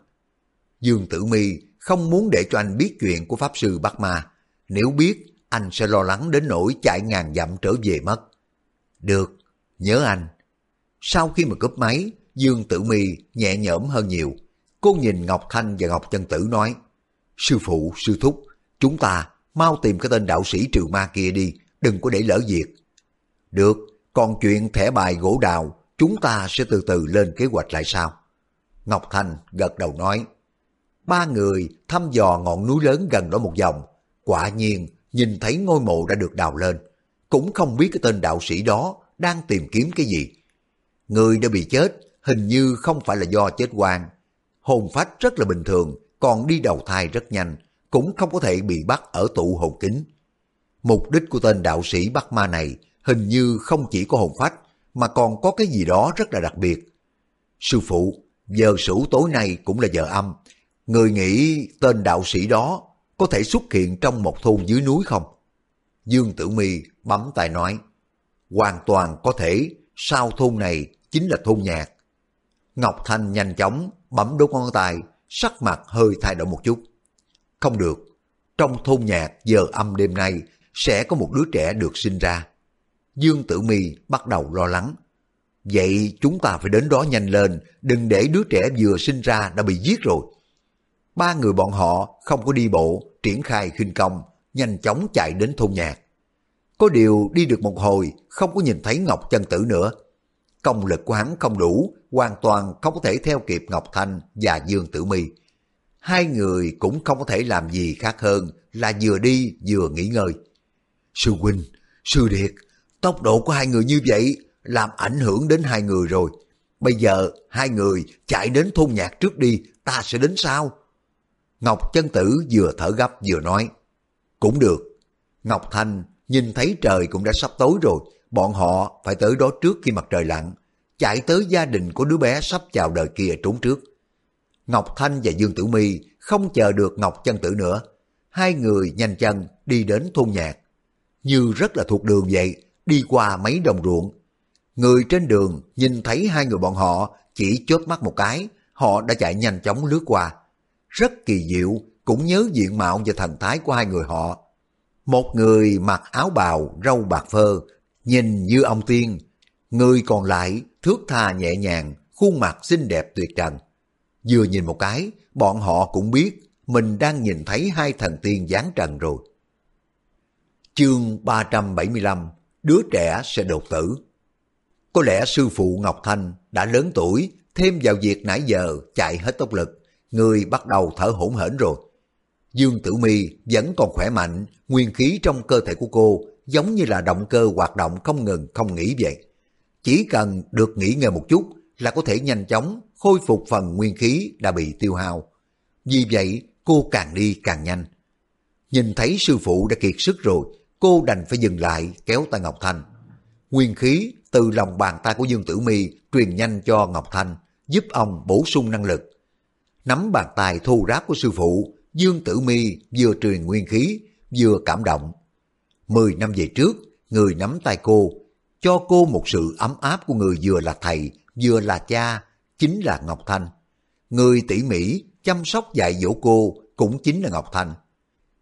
Dương Tử Mi không muốn để cho anh biết chuyện của Pháp Sư Bắc Ma. Nếu biết, anh sẽ lo lắng đến nỗi chạy ngàn dặm trở về mất. Được, nhớ anh. Sau khi mà cúp máy, Dương Tử Mi nhẹ nhõm hơn nhiều. Cô nhìn Ngọc Thanh và Ngọc Chân Tử nói, Sư phụ, sư thúc, chúng ta mau tìm cái tên đạo sĩ trừ ma kia đi, đừng có để lỡ việc. Được, còn chuyện thẻ bài gỗ đào, chúng ta sẽ từ từ lên kế hoạch lại sao? Ngọc Thanh gật đầu nói, ba người thăm dò ngọn núi lớn gần đó một vòng, quả nhiên nhìn thấy ngôi mộ đã được đào lên, cũng không biết cái tên đạo sĩ đó đang tìm kiếm cái gì. Người đã bị chết hình như không phải là do chết quan. Hồn phách rất là bình thường, còn đi đầu thai rất nhanh, cũng không có thể bị bắt ở tụ hồn kính. Mục đích của tên đạo sĩ bắt ma này hình như không chỉ có hồn phách, mà còn có cái gì đó rất là đặc biệt. Sư phụ, giờ sửu tối nay cũng là giờ âm. Người nghĩ tên đạo sĩ đó có thể xuất hiện trong một thôn dưới núi không? Dương Tử Mi bấm tay nói, hoàn toàn có thể, sau thôn này chính là thôn nhạc. Ngọc Thanh nhanh chóng bấm đốt ngón tay, sắc mặt hơi thay đổi một chút. Không được, trong thôn nhạc giờ âm đêm nay sẽ có một đứa trẻ được sinh ra. Dương Tử Mi bắt đầu lo lắng. Vậy chúng ta phải đến đó nhanh lên, đừng để đứa trẻ vừa sinh ra đã bị giết rồi. Ba người bọn họ không có đi bộ, triển khai khinh công, nhanh chóng chạy đến thôn nhạc. Có điều đi được một hồi, không có nhìn thấy Ngọc Chân Tử nữa. Công lực của hắn không đủ, hoàn toàn không có thể theo kịp Ngọc Thanh và Dương Tử Mi. Hai người cũng không có thể làm gì khác hơn là vừa đi vừa nghỉ ngơi. Sư huynh, sư điệt, tốc độ của hai người như vậy làm ảnh hưởng đến hai người rồi. Bây giờ hai người chạy đến thôn nhạc trước đi, ta sẽ đến sau. Ngọc chân tử vừa thở gấp vừa nói. Cũng được. Ngọc Thanh nhìn thấy trời cũng đã sắp tối rồi, bọn họ phải tới đó trước khi mặt trời lặn, chạy tới gia đình của đứa bé sắp chào đời kia trốn trước. Ngọc Thanh và Dương Tử Mi không chờ được Ngọc Chân Tử nữa. Hai người nhanh chân đi đến thôn nhạc. Như rất là thuộc đường vậy, đi qua mấy đồng ruộng. Người trên đường nhìn thấy hai người bọn họ chỉ chớp mắt một cái, họ đã chạy nhanh chóng lướt qua. Rất kỳ diệu, cũng nhớ diện mạo và thần thái của hai người họ. Một người mặc áo bào, râu bạc phơ, nhìn như ông tiên. Người còn lại thước tha nhẹ nhàng, khuôn mặt xinh đẹp tuyệt trần. Vừa nhìn một cái, bọn họ cũng biết mình đang nhìn thấy hai thần tiên giáng trần rồi. Chương 375 Đứa trẻ sẽ đột tử Có lẽ sư phụ Ngọc Thanh đã lớn tuổi, thêm vào việc nãy giờ chạy hết tốc lực, người bắt đầu thở hổn hển rồi. Dương Tử Mi vẫn còn khỏe mạnh, nguyên khí trong cơ thể của cô giống như là động cơ hoạt động không ngừng không nghỉ vậy. Chỉ cần được nghỉ ngơi một chút là có thể nhanh chóng khôi phục phần nguyên khí đã bị tiêu hao. Vì vậy, cô càng đi càng nhanh. Nhìn thấy sư phụ đã kiệt sức rồi, cô đành phải dừng lại kéo tay Ngọc Thanh. Nguyên khí từ lòng bàn tay của Dương Tử Mi truyền nhanh cho Ngọc Thanh, giúp ông bổ sung năng lực. Nắm bàn tay thô ráp của sư phụ, Dương Tử Mi vừa truyền nguyên khí, vừa cảm động. Mười năm về trước, người nắm tay cô, cho cô một sự ấm áp của người vừa là thầy, vừa là cha, chính là Ngọc Thanh. Người tỉ mỉ chăm sóc dạy dỗ cô cũng chính là Ngọc Thanh.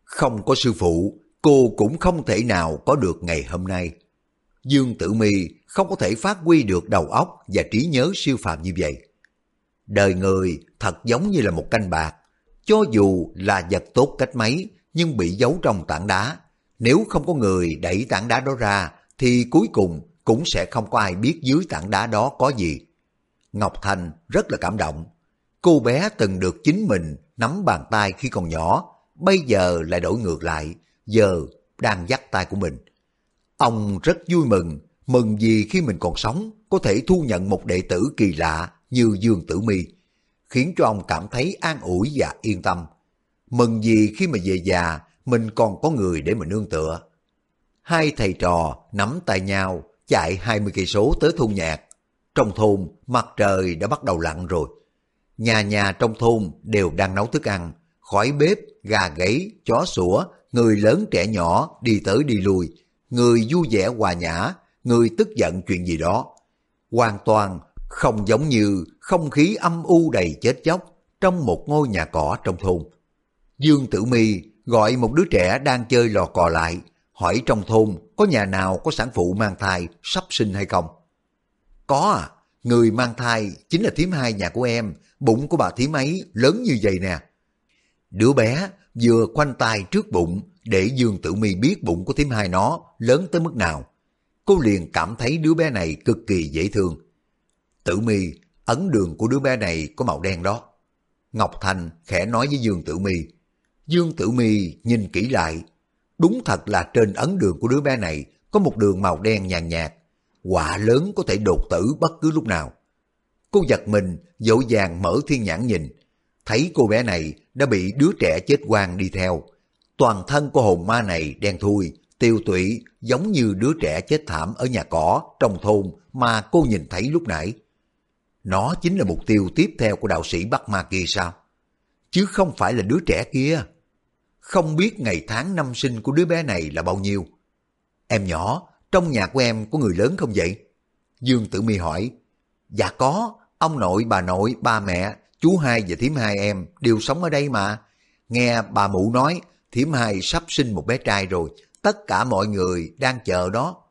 Không có sư phụ, cô cũng không thể nào có được ngày hôm nay. Dương Tử Mi không có thể phát huy được đầu óc và trí nhớ siêu phàm như vậy. Đời người thật giống như là một canh bạc, cho dù là vật tốt cách mấy nhưng bị giấu trong tảng đá. Nếu không có người đẩy tảng đá đó ra thì cuối cùng cũng sẽ không có ai biết dưới tảng đá đó có gì. Ngọc Thành rất là cảm động. Cô bé từng được chính mình nắm bàn tay khi còn nhỏ, bây giờ lại đổi ngược lại, giờ đang dắt tay của mình. Ông rất vui mừng, mừng vì khi mình còn sống có thể thu nhận một đệ tử kỳ lạ như Dương Tử Mi, khiến cho ông cảm thấy an ủi và yên tâm. Mừng gì khi mà về già, mình còn có người để mà nương tựa. Hai thầy trò nắm tay nhau, chạy 20 cây số tới thôn nhạc. Trong thôn, mặt trời đã bắt đầu lặn rồi. Nhà nhà trong thôn đều đang nấu thức ăn, khỏi bếp, gà gáy, chó sủa, người lớn trẻ nhỏ đi tới đi lui, người vui vẻ hòa nhã, người tức giận chuyện gì đó. Hoàn toàn không giống như không khí âm u đầy chết chóc trong một ngôi nhà cỏ trong thôn. Dương Tử Mi gọi một đứa trẻ đang chơi lò cò lại, hỏi trong thôn có nhà nào có sản phụ mang thai sắp sinh hay không. Có à, người mang thai chính là thím hai nhà của em, bụng của bà thím ấy lớn như vậy nè. Đứa bé vừa khoanh tay trước bụng để Dương Tử Mi biết bụng của thím hai nó lớn tới mức nào. Cô liền cảm thấy đứa bé này cực kỳ dễ thương. Tử Mi, ấn đường của đứa bé này có màu đen đó. Ngọc Thành khẽ nói với Dương Tử Mi. Dương Tử Mi nhìn kỹ lại, đúng thật là trên ấn đường của đứa bé này có một đường màu đen nhàn nhạt, quả lớn có thể đột tử bất cứ lúc nào. Cô giật mình, dỗ dàng mở thiên nhãn nhìn, thấy cô bé này đã bị đứa trẻ chết quang đi theo. Toàn thân của hồn ma này đen thui, tiêu tụy giống như đứa trẻ chết thảm ở nhà cỏ trong thôn mà cô nhìn thấy lúc nãy. Nó chính là mục tiêu tiếp theo của đạo sĩ Bắc Ma kia sao? Chứ không phải là đứa trẻ kia. Không biết ngày tháng năm sinh của đứa bé này là bao nhiêu. Em nhỏ, trong nhà của em có người lớn không vậy? Dương Tử Mi hỏi. Dạ có, ông nội, bà nội, ba mẹ, chú hai và thím hai em đều sống ở đây mà. Nghe bà mụ nói, thím hai sắp sinh một bé trai rồi, tất cả mọi người đang chờ đó.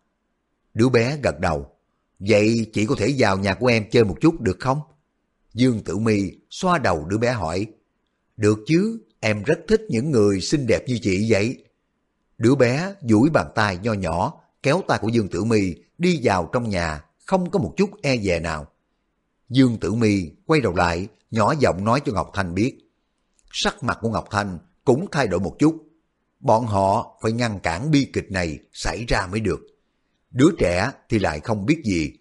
Đứa bé gật đầu. Vậy chị có thể vào nhà của em chơi một chút được không? Dương Tử Mi xoa đầu đứa bé hỏi. Được chứ, em rất thích những người xinh đẹp như chị vậy. Đứa bé duỗi bàn tay nho nhỏ, kéo tay của Dương Tử Mi đi vào trong nhà, không có một chút e dè nào. Dương Tử Mi quay đầu lại, nhỏ giọng nói cho Ngọc Thanh biết. Sắc mặt của Ngọc Thanh cũng thay đổi một chút. Bọn họ phải ngăn cản bi kịch này xảy ra mới được. Đứa trẻ thì lại không biết gì,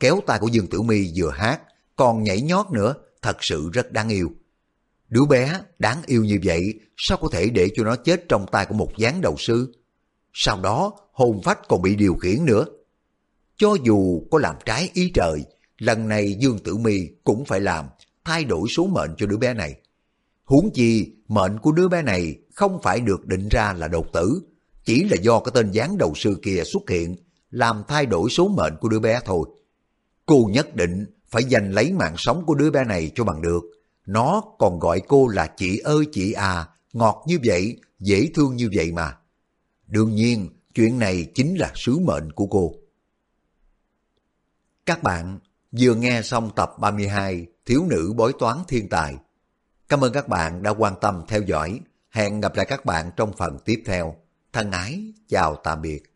kéo tay của Dương Tử Mi vừa hát, còn nhảy nhót nữa, thật sự rất đáng yêu. Đứa bé đáng yêu như vậy, sao có thể để cho nó chết trong tay của một gián đầu sư? Sau đó, hồn phách còn bị điều khiển nữa. Cho dù có làm trái ý trời, lần này Dương Tử Mi cũng phải làm, thay đổi số mệnh cho đứa bé này. Huống chi, mệnh của đứa bé này không phải được định ra là đột tử, chỉ là do cái tên gián đầu sư kia xuất hiện, làm thay đổi số mệnh của đứa bé thôi. Cô nhất định phải giành lấy mạng sống của đứa bé này cho bằng được. Nó còn gọi cô là chị ơi chị à, ngọt như vậy, dễ thương như vậy mà. Đương nhiên, chuyện này chính là sứ mệnh của cô. Các bạn vừa nghe xong tập 32 Thiếu nữ bói toán thiên tài. Cảm ơn các bạn đã quan tâm theo dõi. Hẹn gặp lại các bạn trong phần tiếp theo. Thân ái, chào tạm biệt.